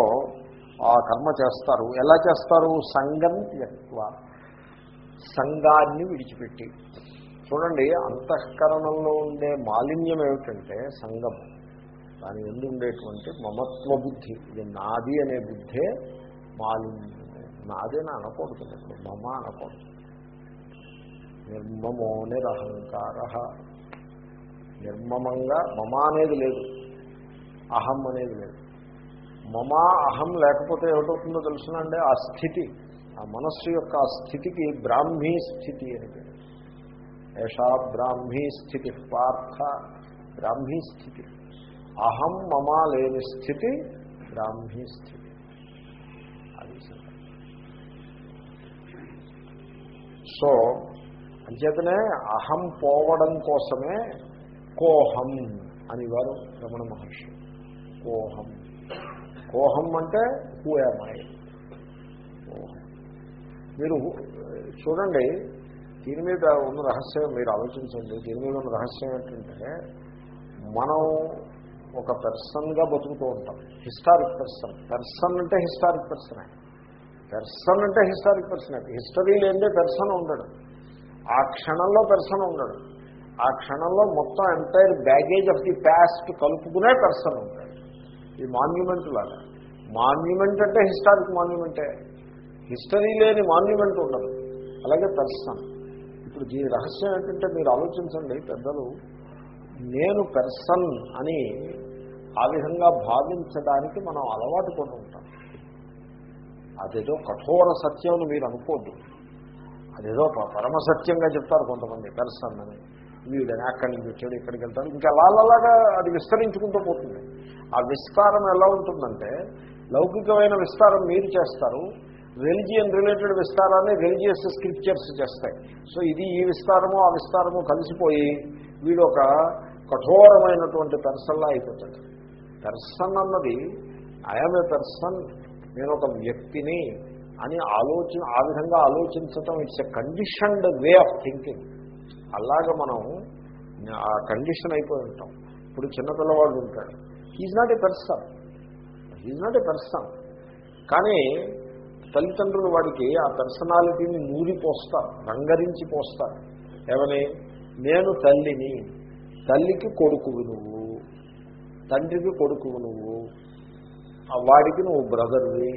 ఆ కర్మ చేస్తారు. ఎలా చేస్తారు? సంగం త్యక్వ సంఘాన్ని విడిచిపెట్టి. చూడండి అంతఃకరణంలో ఉండే మాలిన్యం ఏమిటంటే సంగం దాని ఎందు ఉండేటువంటి మమత్వ బుద్ధి. ఇది నాది అనే బుద్ధే మాలిన్యము నాదేనా అనకూడదు నేను మమ అనకూడదు. నిర్మమో నిరహంకార. నిర్మమంగా మమ అనేది లేదు అహం అనేది లేదు. మమ అహం లేకపోతే ఏమిటవుతుందో తెలుసునండి ఆ స్థితి ఆ మనస్సు యొక్క ఆ స్థితికి బ్రాహ్మీ స్థితి అని పేరు. ఏషా బ్రాహ్మీ స్థితి పార్థ బ్రాహ్మీ స్థితి. అహం మమ లేని స్థితి బ్రాహ్మీ స్థితి అది సంగతి. సో అంచేతనే అహం పోవడం కోసమే కోహం అని వారు రమణ మహర్షి. కోహం. కోహం అంటే హూయమాయ మీరు చూడండి దీని మీద ఉన్న రహస్యం మీరు ఆలోచించండి. దీని మీద ఉన్న రహస్యం ఏంటంటే మనం ఒక పర్సన్గా బతుకుతూ ఉంటాం. హిస్టారిక్ పెర్సన్ పర్సన్ అంటే హిస్టారిక్ పెర్సనే పెర్సన్ అంటే హిస్టారిక్ పర్సన్ హిస్టరీ లేదే పెర్సన్ ఉండడు. ఆ క్షణంలో పెర్సన్ ఉండడు. ఆ క్షణంలో మొత్తం entire baggage of the past కలుపుకునే person ఉంటాడు. ఈ మాన్యుమెంట్ లాగా. మాన్యుమెంట్ అంటే హిస్టారిక్ మాన్యుమెంటే. హిస్టరీ లేని మాన్యుమెంట్ ఉండదు. అలాగే పెర్సన్. ఇప్పుడు దీని రహస్యం ఏంటంటే మీరు ఆలోచించండి పెద్దలు నేను పెర్సన్ అని ఆ విధంగా భావించడానికి మనం అలవాటు పడి అదేదో కఠోర సత్యం అని మీరు అనుకోద్దు. అదేదో పరమసత్యంగా పరమ సత్యంగా చెప్తారు కొంతమంది పెర్సన్ అని వీడని అక్కడి నుంచి వచ్చాడు ఇక్కడికి వెళ్తాడు. ఇంకా అలాగా అది విస్తరించుకుంటూ పోతుంది. ఆ విస్తారం ఎలా ఉంటుందంటే లౌకికమైన విస్తారం మీరు చేస్తారు. రిలిజియన్ రిలేటెడ్ విస్తారాన్ని రిలీజియస్ స్క్రిప్చర్స్ చేస్తాయి. సో ఇది ఈ విస్తారము ఆ విస్తారము కలిసిపోయి వీడు ఒక కఠోరమైనటువంటి పెర్సన్లా అయిపోతాడు. పెర్సన్ అన్నది ఐఎమ్ ఏ పెర్సన్ నేను ఒక వ్యక్తిని అని ఆలోచన ఆ విధంగా ఆలోచించటం it's a conditioned way of thinking. అలాగ మనం ఆ కండిషన్ అయిపోయి ఉంటాం. ఇప్పుడు చిన్నపిల్లవాడు ఉంటాడు. He's not a person he's not a person కానీ తల్లిదండ్రులు వాడికి ఆ పర్సనాలిటీని నూరిపోస్తారు రంగరించి పోస్తారు. ఏమని? నేను తల్లిని. తల్లికి కొడుకువు నువ్వు. తండ్రికి కొడుకువు నువ్వు. వాడికి నువ్వు బ్రదర్వి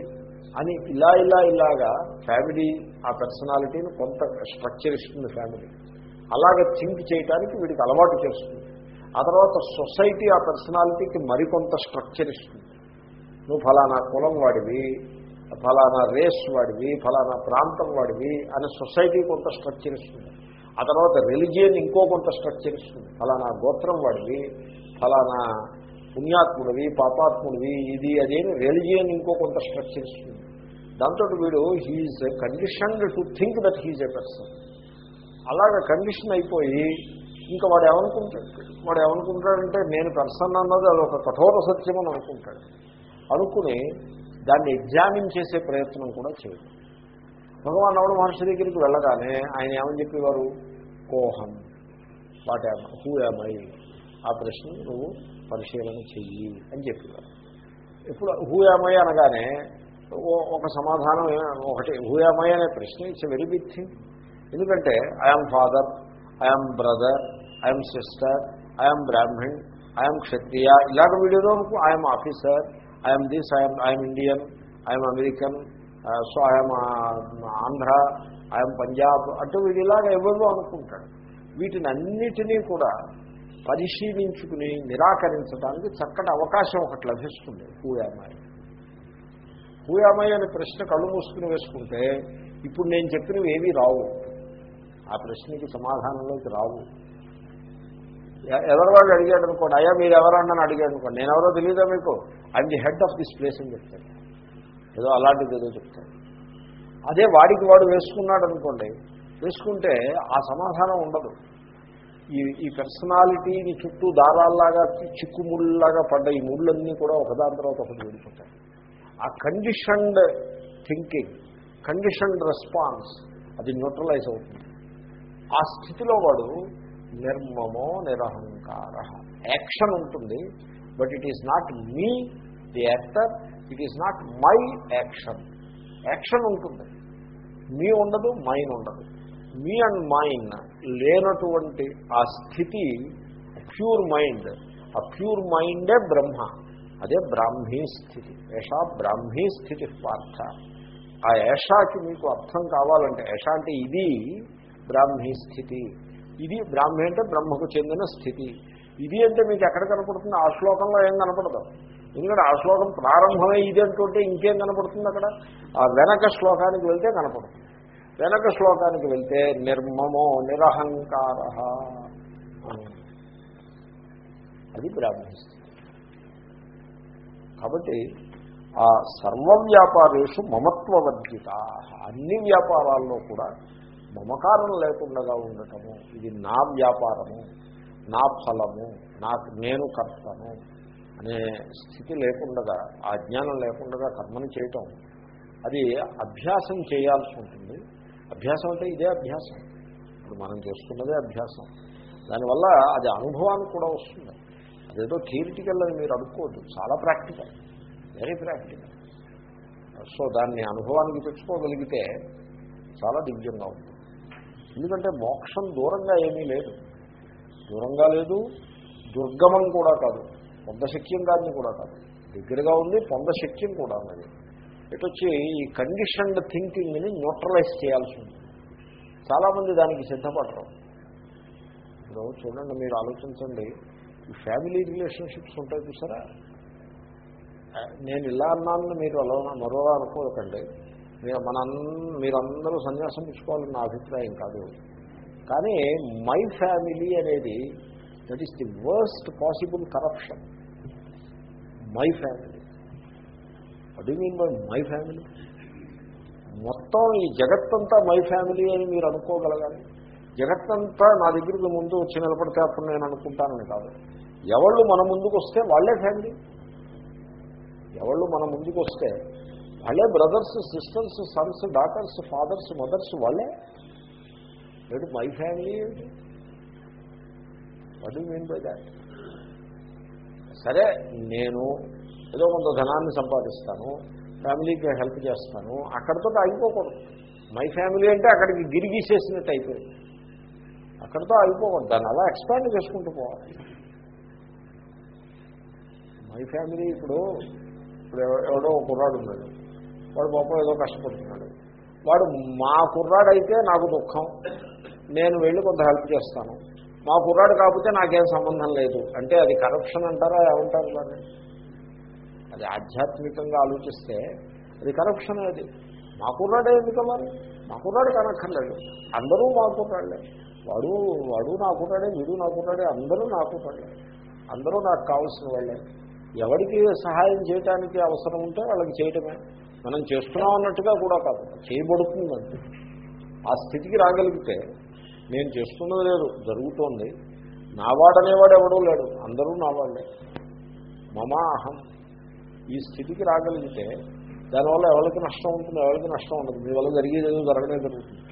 అని ఇలా ఇలా ఇలాగా ఫ్యామిలీ ఆ పర్సనాలిటీని కొంత స్ట్రక్చర్ ఇస్తుంది ఫ్యామిలీ. అలాగే థింక్ చేయడానికి వీడికి అలవాటు చేస్తుంది. ఆ తర్వాత సొసైటీ ఆ పర్సనాలిటీకి మరికొంత స్ట్రక్చర్ ఇస్తుంది. నువ్వు ఫలానా కులం వాడివి ఫలానా రేస్ వాడివి ఫలానా ప్రాంతం వాడివి అనే సొసైటీ కొంత స్ట్రక్చర్ ఇస్తుంది. ఆ తర్వాత రిలిజియన్ ఇంకో కొంత స్ట్రక్చర్ ఇస్తుంది. ఫలానా గోత్రం వాడివి ఫలానా పుణ్యాత్ముడివి పాపాత్ముడివి ఇది అదేమి రెలిజియన్ ఇంకో కొంత స్ట్రక్చర్ ఇస్తుంది దాంతో వీడు he is conditioned to think that he's a person. అలాగ కండిషన్ అయిపోయి ఇంకా వాడు ఏమనుకుంటాడు? వాడు ఏమనుకుంటాడంటే నేను పర్సన్ అన్నది అది ఒక కఠోర సత్యం అని అనుకుంటాడు. అనుకుని దాన్ని ఎగ్జామిన్ చేసే ప్రయత్నం కూడా చేయడు. భగవాన్ రమణ మహర్షి దగ్గరికి వెళ్ళగానే ఆయన ఏమని చెప్పేవారు? కోహం. What am who am I ఆ ప్రశ్న నువ్వు పరిశీలన చెయ్యి అని చెప్పేవారు ఇప్పుడు హూయామయ అనగానే ఓ- ఒక సమాధానం ఒకటి హూయామయ అనే ప్రశ్న ఇట్స్ వెరీ బిగ్ థింగ్ ఎందుకంటే I'm father I'm brother I'm sister I'm Brahmin I'm Kshatriya ఇలాగ వీడియోలో I'm officer I'm this I'm I'm Indian I'm American so I'm Andhra I'm Punjab అటు వీడిలాగా ఎవరో అనుకుంటాడు వీటిని అన్నిటినీ కూడా పరిశీలించుకుని నిరాకరించడానికి చక్కటి అవకాశం ఒకటి లభిస్తుంది. హూయామాయి హూయామాయి అనే ప్రశ్న కళ్ళు మూసుకుని వేసుకుంటే ఇప్పుడు నేను చెప్పినవి ఏమీ రావు. ఆ ప్రశ్నకి సమాధానంలోకి రావు. ఎవరి వాళ్ళు అడిగాడు అనుకోండి అయ్యా మీరు ఎవరన్నా అడిగాడు అనుకోండి నేను ఎవరో తెలియదా మీకు? I'm the head of this place అని చెప్తాను ఏదో అలాంటిది ఏదో చెప్తాను అదే వాడికి వాడు వేసుకున్నాడు అనుకోండి వేసుకుంటే ఆ సమాధానం ఉండదు. ఈ ఈ పర్సనాలిటీని చుట్టూ దారాల్లాగా చిక్కుముళ్ళలాగా పడ్డ ఈ ముళ్ళన్నీ కూడా ఒకదాని తర్వాత ఒకటి వెళ్ళిపోతాయి ఆ కండిషన్డ్ థింకింగ్ కండిషన్డ్ రెస్పాన్స్ అది న్యూట్రలైజ్ అవుతుంది. ఆ స్థితిలో వాడు నిర్మమో నిరహంకార. యాక్షన్ ఉంటుంది but it is not me the actor it is not my action action ఉంటుంది. మీ ఉండదు మైన్ ఉండదు. మీ అండ్ మైన్ లేనటువంటి ఆ స్థితి ప్యూర్ మైండ్ ఆ ప్యూర్ మైండే బ్రహ్మ. అదే బ్రాహ్మీ స్థితి. ఏషా బ్రాహ్మీ స్థితి పార్థ ఆ ఏషాకి మీకు అర్థం కావాలంటే ఏషా అంటే ఇది బ్రాహ్మీ స్థితి. ఇది బ్రాహ్మీ అంటే బ్రహ్మకు చెందిన స్థితి. ఇది అంటే మీకు ఎక్కడ కనపడుతుంది? ఆ శ్లోకంలో ఏం కనపడదు. ఎందుకంటే ఆ శ్లోకం ప్రారంభమై ఇది అంటుంటే ఇంకేం కనపడుతుంది అక్కడ? ఆ వెనక శ్లోకానికి వెళ్తే కనపడుతుంది. వెనక శ్లోకానికి వెళ్తే నిర్మమో నిరహంకార. అది ప్రారంభిస్తుంది. కాబట్టి ఆ సర్వ వ్యాపారేషు మమత్వవర్జిత. అన్ని వ్యాపారాల్లో కూడా మమకారం లేకుండా ఉండటము. ఇది నా వ్యాపారము నా ఫలము నాకు నేను కర్తను అనే స్థితి లేకుండా ఆ జ్ఞానం లేకుండా కర్మని చేయటం. అది అభ్యాసం చేయాల్సి ఉంటుంది. అభ్యాసం అంటే ఇదే అభ్యాసం. ఇప్పుడు మనం చేసుకున్నదే అభ్యాసం. దానివల్ల అది అనుభవానికి కూడా వస్తుంది. అదేదో థియరిటికల్ అని మీరు అనుకోవద్దు. చాలా ప్రాక్టికల్. వెరీ ప్రాక్టికల్ సో దాన్ని అనుభవానికి తెచ్చుకోగలిగితే చాలా దివ్యంగా ఉంటుంది. ఎందుకంటే మోక్షం దూరంగా ఏమీ లేదు. దూరంగా లేదు దుర్గమం కూడా కాదు. పొందశక్యం కాదని కూడా కాదు. దగ్గరగా ఉంది పొందశక్యం కూడా ఉన్నది. ఇటు వచ్చి ఈ కండిషన్డ్ థింకింగ్ని న్యూట్రలైజ్ చేయాల్సి ఉంది. చాలామంది దానికి సిద్ధపడరు. ఇప్పుడు చూడండి మీరు ఆలోచించండి. ఈ ఫ్యామిలీ రిలేషన్షిప్స్ ఉంటాయి చూసారా? నేను ఇలా అన్నాను మీరు అలా మరోలా అనుకోకండి. మీరు మన మీరందరూ సన్యాసం పుచ్చుకోవాలని నా అభిప్రాయం కాదు. కానీ మై ఫ్యామిలీ అనేది that is the worst possible corruption. My family. అది మీన్ బై మై ఫ్యామిలీ మొత్తం ఈ జగత్తంతా మై ఫ్యామిలీ అని మీరు అనుకోగలగాలి. జగత్తంతా నా దగ్గరికి ముందు వచ్చి నిలబడితే అప్పుడు నేను అనుకుంటానని కాదు. ఎవళ్ళు మన ముందుకు వస్తే వాళ్ళే ఫ్యామిలీ ఎవళ్ళు మన ముందుకు వస్తే వాళ్ళే brothers sisters sons daughters fathers mothers వాళ్ళే. ఏంటి మై ఫ్యామిలీ ఏంటి? వాట్ మీన్ బై దాట్ సరే నేను ఏదో కొంత ధనాన్ని సంపాదిస్తాను ఫ్యామిలీకి హెల్ప్ చేస్తాను అక్కడితో ఆగిపోకూడదు. మై ఫ్యామిలీ అంటే అక్కడికి గిరిగీసేసినట్టు అయిపోయింది. అక్కడితో ఆగిపోకూడదు. దాన్ని అలా ఎక్స్పాండ్ చేసుకుంటూ పోవాలి. మై ఫ్యామిలీ ఇప్పుడు ఇప్పుడు ఎవ- ఎవడో ఒక కుర్రాడు ఉన్నాడు. వాడు పాపం ఏదో కష్టపడుతున్నాడు. వాడు మా కుర్రాడైతే నాకు దుఃఖం. నేను వెళ్ళి కొంత హెల్ప్ చేస్తాను. మా కుర్రాడు కాకపోతే నాకేం సంబంధం లేదు. అంటే అది కరప్షన్ అంటారా ఏమంటారు దాన్ని? అది ఆధ్యాత్మికంగా ఆలోచిస్తే అది కరప్షన్ అది. మా కుర్రాడే ఎందుకు మరి? మా కుర్రాడు కనక్కర్లేదు అందరూ మా కుర్రాడే వాడు వాడు నా కుర్రాడే వీడు నా కుర్రాడే అందరూ నా కుర్రాడే అందరూ నాకు కావాల్సిన వాళ్ళే. ఎవరికి సహాయం చేయడానికి అవసరం ఉంటే వాళ్ళకి చేయటమే. మనం చేస్తున్నాం అన్నట్టుగా కూడా కాదు. చేయబడుతుంది ఆ స్థితికి రాగలిగితే నేను చేస్తున్నది లేదు జరుగుతోంది. నావాడనేవాడు ఎవడూ లేడు. అందరూ నావాళ్ళే మమా అహం. ఈ స్థితికి రాగలిగితే దానివల్ల ఎవరికి నష్టం ఉంటుంది ఎవరికి నష్టం ఉండదు. మీ వల్ల జరిగేది ఏదో జరగనే జరుగుతుంది.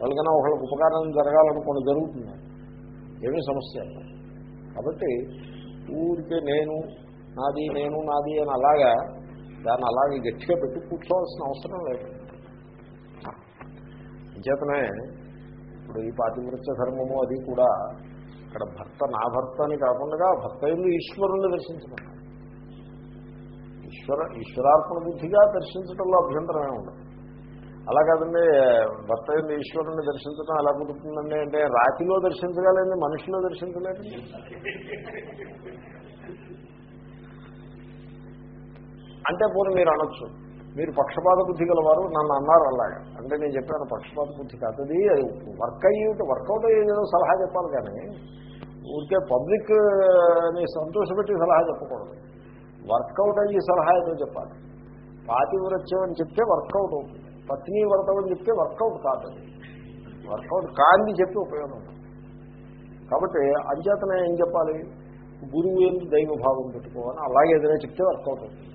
ఎవరికైనా ఒకళ్ళకి ఉపకారం జరగాలనుకోండి జరుగుతుంది. ఏమీ సమస్య కాబట్టి ఊరికే నేను నాది నేను నాది అని అలాగా దాన్ని అలాగే గట్టిగా పెట్టి కూర్చోవాల్సిన అవసరం లేదు. చేతనే ఇప్పుడు ఈ పాతివృత్య ధర్మము అది కూడా ఇక్కడ భర్త నా భర్త అని కాకుండా భర్త ఎందు ఈశ్వరుణ్ణి దర్శించమన్నారు. ఈశ్వర ఈశ్వరార్పణ బుద్ధిగా దర్శించడంలో అభ్యంతరమే ఉండదు. అలా కాదండి భర్త ఎందు ఈశ్వరుణ్ణి దర్శించడం ఎలా కుదురుతుందండి అంటే రాతిలో దర్శించగలండి మనిషిలో దర్శించలేదండి. అంటే పోనీ మీరు అనొచ్చు మీరు పక్షపాత బుద్ధి గలవారు నన్ను అన్నారు అలాగా. అంటే నేను చెప్పాను పక్షపాత బుద్ధి కాదు. అది వర్క్ అయ్యి వర్కౌట్ అయ్యేదో సలహా చెప్పాలి కానీ ఊరికే పబ్లిక్ని సంతోషపెట్టి సలహా చెప్పకూడదు. వర్కౌట్ అయ్యి సలహా ఏదో చెప్పాలి. పాతివ్రత్యం అని చెప్తే వర్కౌట్ అవుతుంది. పత్ని వ్రతం అని చెప్తే వర్కౌట్ కాదు. వర్కౌట్ కాంది చెప్పి ఉపయోగం కాబట్టి అంచేతనే ఏం చెప్పాలి? గురువు ఏంటి దైవభావం పెట్టుకోవాలని అలాగే ఏదైనా చెప్తే వర్కౌట్ అవుతుంది.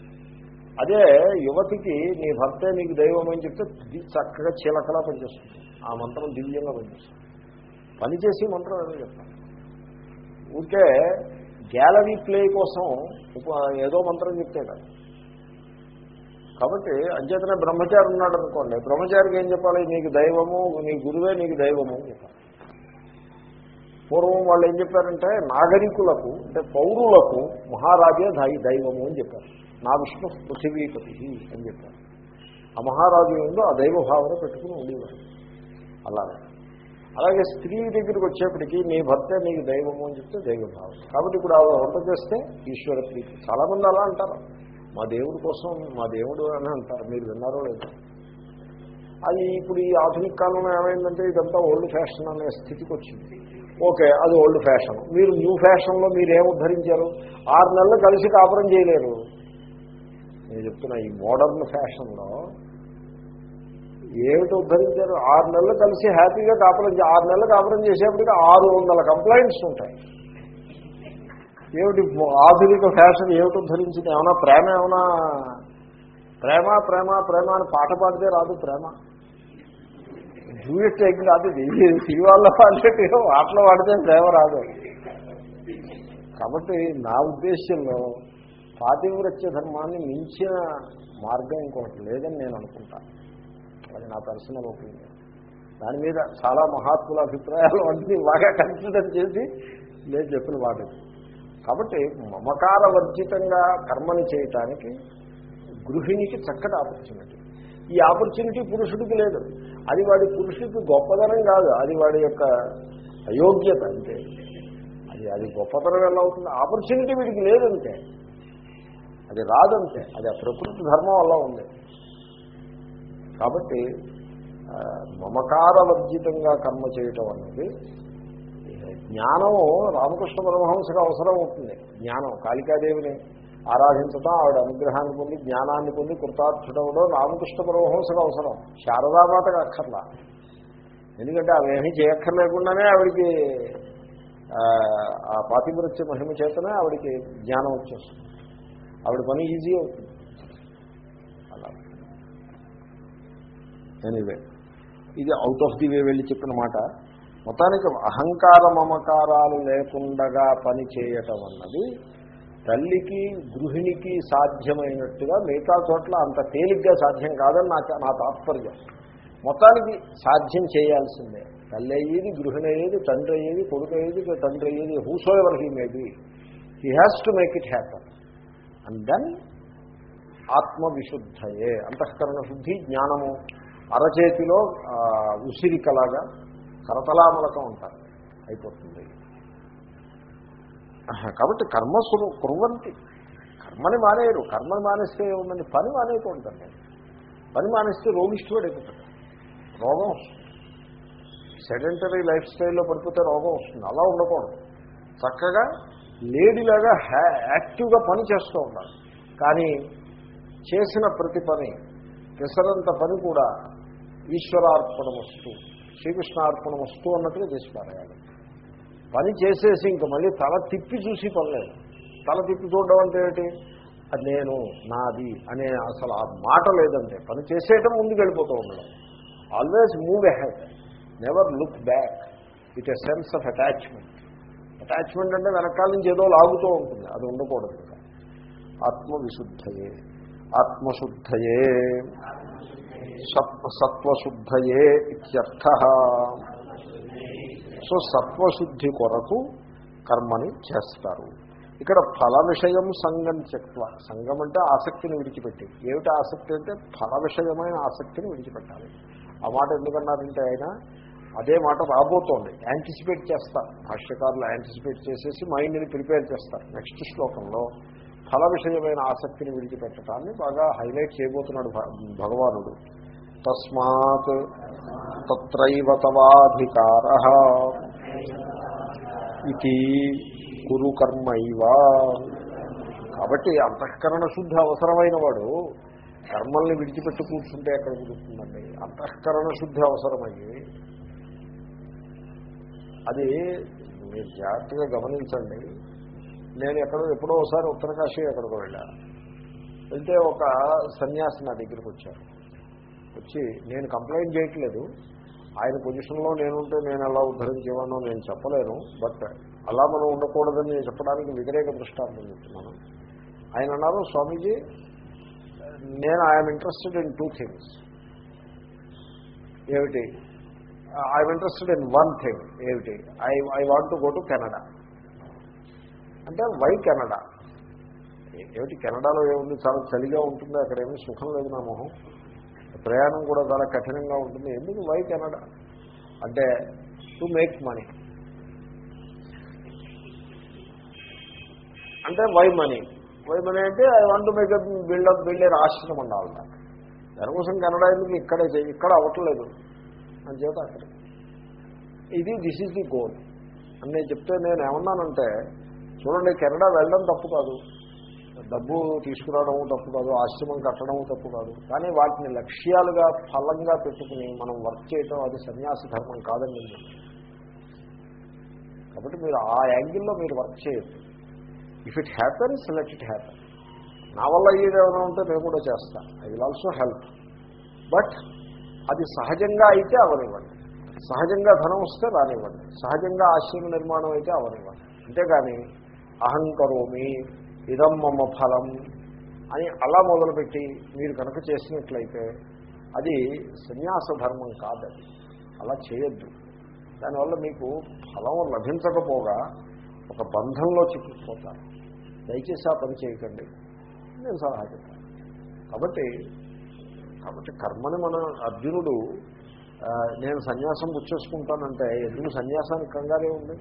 అదే యువతికి నీ భర్తే నీకు దైవం అని చెప్తే చక్కగా చీలకలా పనిచేస్తుంది. ఆ మంత్రం దివ్యంగా పనిచేస్తుంది. పనిచేసి మంత్రం ఏదో చెప్తాను ఊరికే గ్యాలరీ ప్లే కోసం ఏదో మంత్రం చెప్తే కాదు కాబట్టి అంచేతనే బ్రహ్మచారి ఉన్నాడు అనుకోండి. బ్రహ్మచారికి ఏం చెప్పాలి? నీకు దైవము నీ గురువే నీకు దైవము చెప్పాలి. పూర్వం వాళ్ళు ఏం చెప్పారంటే నాగరికులకు అంటే పౌరులకు మహారాజే దైవము అని చెప్పారు. నా విష్ణు పృథివీపతి అని చెప్పారు. ఆ మహారాజు ఏందో ఆ దైవ భావన పెట్టుకుని ఉండేవారు. అలాగే. అలాగే స్త్రీ దగ్గరికి వచ్చేప్పటికీ నీ భర్తే నీకు దైవము అని చెప్తే దైవ భావం కాబట్టి ఇప్పుడు ఆ వంట చేస్తే ఈశ్వర ప్రీతి. చాలామంది అలా అంటారు. మా దేవుడి కోసం మా దేవుడు అని అంటారు. మీరు విన్నారో లేదో. అది ఇప్పుడు ఈ ఆధునిక కాలంలో ఏమైందంటే ఇదంతా ఓల్డ్ ఫ్యాషన్ అనే స్థితికి వచ్చింది. ఓకే అది ఓల్డ్ ఫ్యాషన్ మీరు న్యూ ఫ్యాషన్లో మీరు ఏం ఉద్ధరించారు? ఆరు నెలలు కలిసి కాపురం చేయలేరు. నేను చెప్తున్నా ఈ మోడర్న్ ఫ్యాషన్లో ఏమిటి ఉద్ధరించారు ఆరు నెలలు కలిసి హ్యాపీగా కాపురం ఆరు నెలలు కాపురం చేసేప్పటికి ఆరు వందల కంప్లైంట్స్ ఉంటాయి. ఏమిటి ఆధునిక ఫ్యాషన్ ఏమిటి ఉద్ధరించింది ఏమైనా ప్రేమ ఏమైనా ప్రేమ ప్రేమ ప్రేమ అని పాట పాడితే రాదు ప్రేమ. జూయిట్ ఎగ్ కాదు ఇది. పాడితే వాటిలో పాడితే ప్రేమ రాదు. కాబట్టి నా ఉద్దేశంలో పాతివ్రత్య ధర్మాన్ని మించిన మార్గం ఇంకొకటి లేదని నేను అనుకుంటాను. అది నా పర్సనల్ ఒపీనియన్ దాని మీద చాలా మహాత్ముల అభిప్రాయాలు అన్నీ బాగా కన్సిడర్ చేసి నేను చెప్పిన వాడు కాబట్టి మమకార వర్జితంగా కర్మని చేయటానికి గృహిణికి చక్కటి ఆపర్చునిటీ ఈ ఆపర్చునిటీ పురుషుడికి లేదు. అది వాడి పురుషుడికి గొప్పదనం కాదు. అది వాడి యొక్క అయోగ్యత అంతే. అది అది గొప్పతనం ఎలా అవుతుంది? ఆపర్చునిటీ వీడికి లేదంతే. అది రాదంతే. అది ఆ ప్రకృతి ధర్మం అలా ఉంది. కాబట్టి మమకార వర్జితంగా కర్మ చేయటం అన్నది జ్ఞానము రామకృష్ణ పరమహంసకు అవసరం అవుతుంది. జ్ఞానం కాళికాదేవిని ఆరాధించటం ఆవిడ అనుగ్రహాన్ని పొంది జ్ఞానాన్ని పొంది కృతార్థుడవడం రామకృష్ణ పరమహంసకు అవసరం. శారదామాతకు అక్కర్లా. ఎందుకంటే అవేమీ చేయక్కర్లేకుండానే ఆవిడికి ఆ, ఆ పాతివృత్య మహిమ చేతనే ఆవిడికి జ్ఞానం వచ్చేస్తుంది. ఆవిడ పని ఈజీ అవుతుంది అలా ఎనీవే ఇది అవుట్ ఆఫ్ ది వే వెళ్ళి చెప్పిన మాట. మొత్తానికి అహంకార మమకారాలు లేకుండగా పని చేయటం అన్నది తల్లికి గృహిణికి సాధ్యమైనట్టుగా మిగతా చోట్ల అంత తేలిగ్గా సాధ్యం కాదని నా నా తాత్పర్యం. మొత్తానికి సాధ్యం చేయాల్సిందే. తల్లి అయ్యేది గృహిణి అయ్యేది తండ్రి అయ్యేది కొడుకు అయ్యేది తండ్రి అయ్యేది whosoever he maybe he has to make it happen and then ఆత్మవిశుద్ధయే అంతఃకరణ శుద్ధి జ్ఞానము. అరచేతిలో ఉసిరికలాగా కరతలామలకం ఉంటారు. అయిపోతుంది. కాబట్టి కాబట్టి కర్మసులు కుర్వంతి. కర్మని మానేయరు. కర్మని మానేస్తే ఏముందని పని మానేయకూడదండి పని మానేస్తే రోగిష్ఠుడు అయిపోతాడు. రోగం వస్తుంది. సెడెంటరీ లైఫ్ స్టైల్లో పడిపోతే రోగం వస్తుంది. అలా ఉండకూడదు. చక్కగా లేడీలాగా యాక్టివ్గా పని చేస్తూ ఉండాలి. కానీ చేసిన ప్రతి పని పెసరంత పని కూడా ఈశ్వరార్పణ వస్తు శ్రీకృష్ణార్పణ వస్తు అన్నట్టుగా చేసి పారేయాలి పని చేసేసి ఇంక మళ్ళీ తల తిప్పి చూసి పనిలేదు. తల తిప్పి చూడడం అంటే ఏంటి అది నేను నాది అనే అసలు ఆ మాట లేదంటే పని చేసేయటం ముందుకు వెళ్ళిపోతూ ఉండడం. Always move ahead never look back with a sense of attachment attachment అంటే వెనకాల నుంచి ఏదో లాగుతూ ఉంటుంది. అది ఉండకూడదు ఆత్మవిశుద్ధయే. ఆత్మశుద్ధయే. సత్వశుద్ధయే ఇత్యర్థ. సో సత్వశుద్ధి కొరకు కర్మని చేస్తారు. ఇక్కడ ఫల విషయం సంగం చెక్వ. సంగం అంటే ఆసక్తిని విడిచిపెట్టి. ఏమిటి ఆసక్తి అంటే ఫల విషయమైన ఆసక్తిని విడిచిపెట్టాలి. ఆ మాట ఎందుకన్నారంటే ఆయన అదే మాట రాబోతోంది. యాంటిసిపేట్ చేస్తారు. భాష్యకారులు యాంటిసిపేట్ చేసేసి మైండ్ని ప్రిపేర్ చేస్తారు. నెక్స్ట్ శ్లోకంలో ఫల విషయమైన ఆసక్తిని విడిచిపెట్టడాన్ని బాగా హైలైట్ చేయబోతున్నాడు భ- భగవానుడు. తస్మాత్ తత్రైవ తవాధికార ఇది కురు కర్మైవ కాబట్టి అంతఃకరణ శుద్ధి అవసరమైన వాడు కర్మల్ని విడిచిపెట్టి కూర్చుంటే ఎక్కడ కుదురుతుందండి? అంతఃకరణ శుద్ధి అవసరమయ్యి. అది మీరు జాగ్రత్తగా గమనించండి. నేను ఎక్కడో ఎప్పుడో ఒకసారి ఉత్తరకాశీ ఎక్కడికో వెళ్ళాను వెళ్తే ఒక సన్యాసి నా దగ్గరికి వచ్చారు. వచ్చి నేను కంప్లైంట్ చేయట్లేదు. ఆయన పొజిషన్లో నేనుంటే నేను ఎలా ఉద్ధరించేవానో నేను చెప్పలేను. బట్ అలా మనం ఉండకూడదని నేను చెప్పడానికి వ్యతిరేక దృష్టాంతం చెప్తున్నాను. ఆయన అన్నారు స్వామీజీ నేను I'm interested in two things ఏమిటి? I'm interested in one thing ఏమిటి? I I want to go to Canada అంటే వై కెనడా ఏమిటి? కెనడాలో ఏముంది? చాలా చలిగా ఉంటుంది. అక్కడ ఏమీ సుఖం లేదు నా మొహం. ప్రయాణం కూడా చాలా కఠినంగా ఉంటుంది. ఎందుకు? వై కెనడా అంటే టు మేక్ మనీ అంటే వై మనీ వై మనీ అంటే I want to make build up builder ఆశ్రమం ఉండాలి దానికోసం కెనడా ఎందుకు ఇక్కడే ఇక్కడ అవ్వట్లేదు. అని చేత అక్కడ. ఇది దిస్ ఈజ్ ది గోల్ అని నేను చెప్తే నేను ఏమన్నానంటే చూడండి కెనడా వెళ్ళడం తప్పు కాదు. డబ్బు తీసుకురావడం తప్పు కాదు ఆశ్రమం కట్టడం తప్పు కాదు. కానీ వాటిని లక్ష్యాలుగా ఫలంగా పెట్టుకుని మనం వర్క్ చేయటం అది సన్యాసి ధర్మం కాదని నేను కాబట్టి మీరు ఆ యాంగిల్లో మీరు వర్క్ చేయొద్దు. If it happens let it happen నా వల్ల అయ్యేది ఏమైనా ఉంటే నేను కూడా చేస్తాను I will also help but అది సహజంగా అయితే అవనివ్వండి. సహజంగా ధనం వస్తే రానివ్వండి. సహజంగా ఆశ్రమ నిర్మాణం అయితే అవనివ్వండి. అంతేగాని అహంకరోమి ఇదం మమ ఫలం అని అలా మొదలుపెట్టి మీరు కనుక చేసినట్లయితే అది సన్యాస ధర్మం కాదది. అలా చేయొద్దు. దానివల్ల మీకు ఫలం లభించకపోగా ఒక బంధంలో చిక్కుకుపోతారు. దయచేసి ఆ పని చేయకండి. నేను సలహా చెప్తాను. కాబట్టి కాబట్టి కర్మని మన అర్జునుడు నేను సన్యాసం పుచ్చేసుకుంటానంటే ఎందుకు సన్యాసానికి కంగారే ఉంది?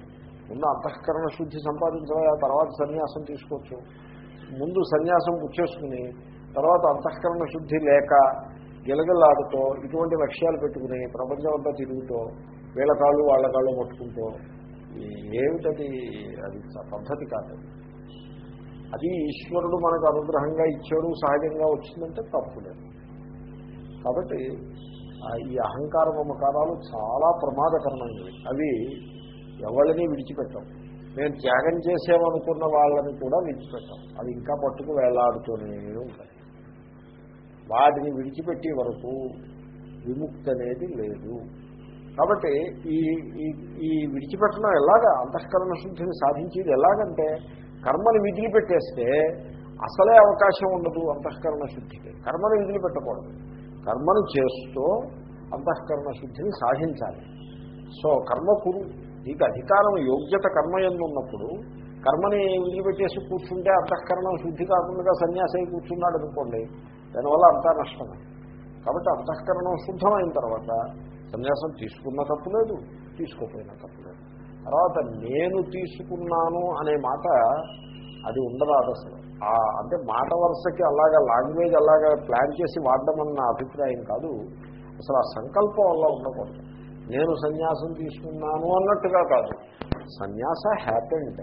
ముందు అంతఃకరణ శుద్ధి సంపాదించడం ఆ తర్వాత సన్యాసం తీసుకోవచ్చు. ముందు సన్యాసం పుచ్చేసుకుని తర్వాత అంతఃకరణ శుద్ధి లేక గిలగిల్లాడుతో ఇటువంటి లక్ష్యాలు పెట్టుకుని ప్రపంచం అంతా తిరుగుతో వీళ్ళ కాళ్ళు వాళ్ళ కాళ్ళు పట్టుకుంటూ ఏమిటది? అది పద్ధతి కాదు. అది ఈశ్వరుడు మనకు అనుగ్రహంగా ఇచ్చాడు సహజంగా వచ్చిందంటే తప్పులేదు. కాబట్టి ఈ అహంకార మమకారాలు చాలా ప్రమాదకరమైనవి. అవి ఎవరిని విడిచిపెట్టం. మేము త్యాగం చేసామనుకున్న వాళ్ళని కూడా విడిచిపెట్టాం. అది ఇంకా పట్టుకు వేలాడుతూనే ఉంటాయి. వాటిని విడిచిపెట్టే వరకు విముక్తి అనేది లేదు. కాబట్టి ఈ ఈ- ఈ విడిచిపెట్టడం ఎలాగా? అంతఃకరణ శుద్ధిని సాధించేది ఎలాగంటే కర్మని విధులు పెట్టేస్తే అసలే అవకాశం ఉండదు అంతఃకరణ శుద్ధికి. కర్మని విధులు పెట్టకూడదు కర్మను చేస్తూ అంతఃకరణ శుద్ధిని సాధించాలి. సో కర్మ కురు నీకు అధికారం యోగ్యత కర్మ ఎందు ఉన్నప్పుడు కర్మని వదిలిపెట్టేసి కూర్చుంటే అంతఃకరణం శుద్ధి కాకుండా సన్యాసి కూర్చున్నాడు అనుకోండి దానివల్ల అంతా నష్టమే కాబట్టి అంతఃకరణం శుద్ధమైన తర్వాత సన్యాసం తీసుకున్న తప్పు లేదు తీసుకోపోయిన తప్పు తప్పులేదు తర్వాత నేను తీసుకున్నాను అనే మాట అది ఉండరాదు అసలు అంటే మాట వరుసకి అలాగా లాంగ్వేజ్ అలాగా ప్లాన్ చేసి వాడడం అన్న నా అభిప్రాయం కాదు. అసలు ఆ సంకల్పం వల్ల ఉండకూడదు. నేను సన్యాసం తీసుకున్నాను అన్నట్టుగా కాదు. సన్యాస happened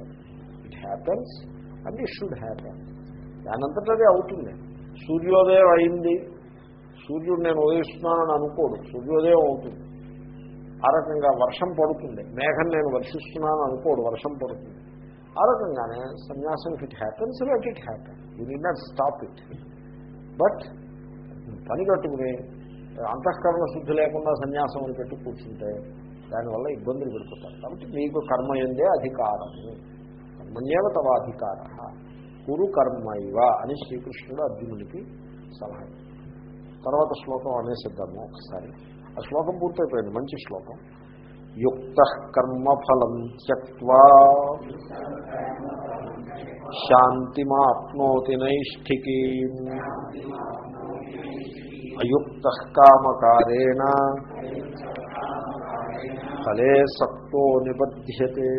it happens and it should happen అది అవుతుంది. సూర్యోదయం అయింది. సూర్యుడు నేను ఉదయిస్తున్నానని అనుకోడు. సూర్యోదయం అవుతుంది. ఆ రకంగా వర్షం పడుతుంది. మేఘం నేను వర్షిస్తున్నాను అనుకోడు. వర్షం పడుతుంది. ఆ రకంగానే సన్యాసం it happens let it happen you need not stop it but పని కట్టుకుని అంతఃకరణ శుద్ధి లేకుండా సన్యాసం అని పెట్టి కూర్చుంటే దానివల్ల ఇబ్బందులు పెడుతుంటారు కాబట్టి మీకు కర్మ ఎందే అధికారము. కర్మణ్యేవ తవ అధికార కురు కర్మైవ అని శ్రీకృష్ణుడు అర్జునుడికి సలహా తర్వాత శ్లోకం అనేసిద్దాము ఒకసారి. ఆ శ్లోకం పూర్తయిపోయింది. మంచి శ్లోకం. యుక్త కర్మఫలం త్యక్వా శాంతిమాప్నోతి నైష్ఠికీ. అయుక్త కామకారేణ ఫలే సత్తో నిబధ్యతే.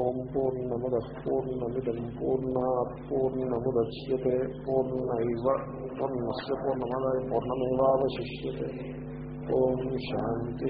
ఓం పూర్ణముద పూర్ణమిదం పూర్ణా పూర్ణముద్యతే. పూర్ణైవ పూర్ణస్ పూర్ణమదాయ పూర్ణమేవాశిష్యే ఓం శాంతి.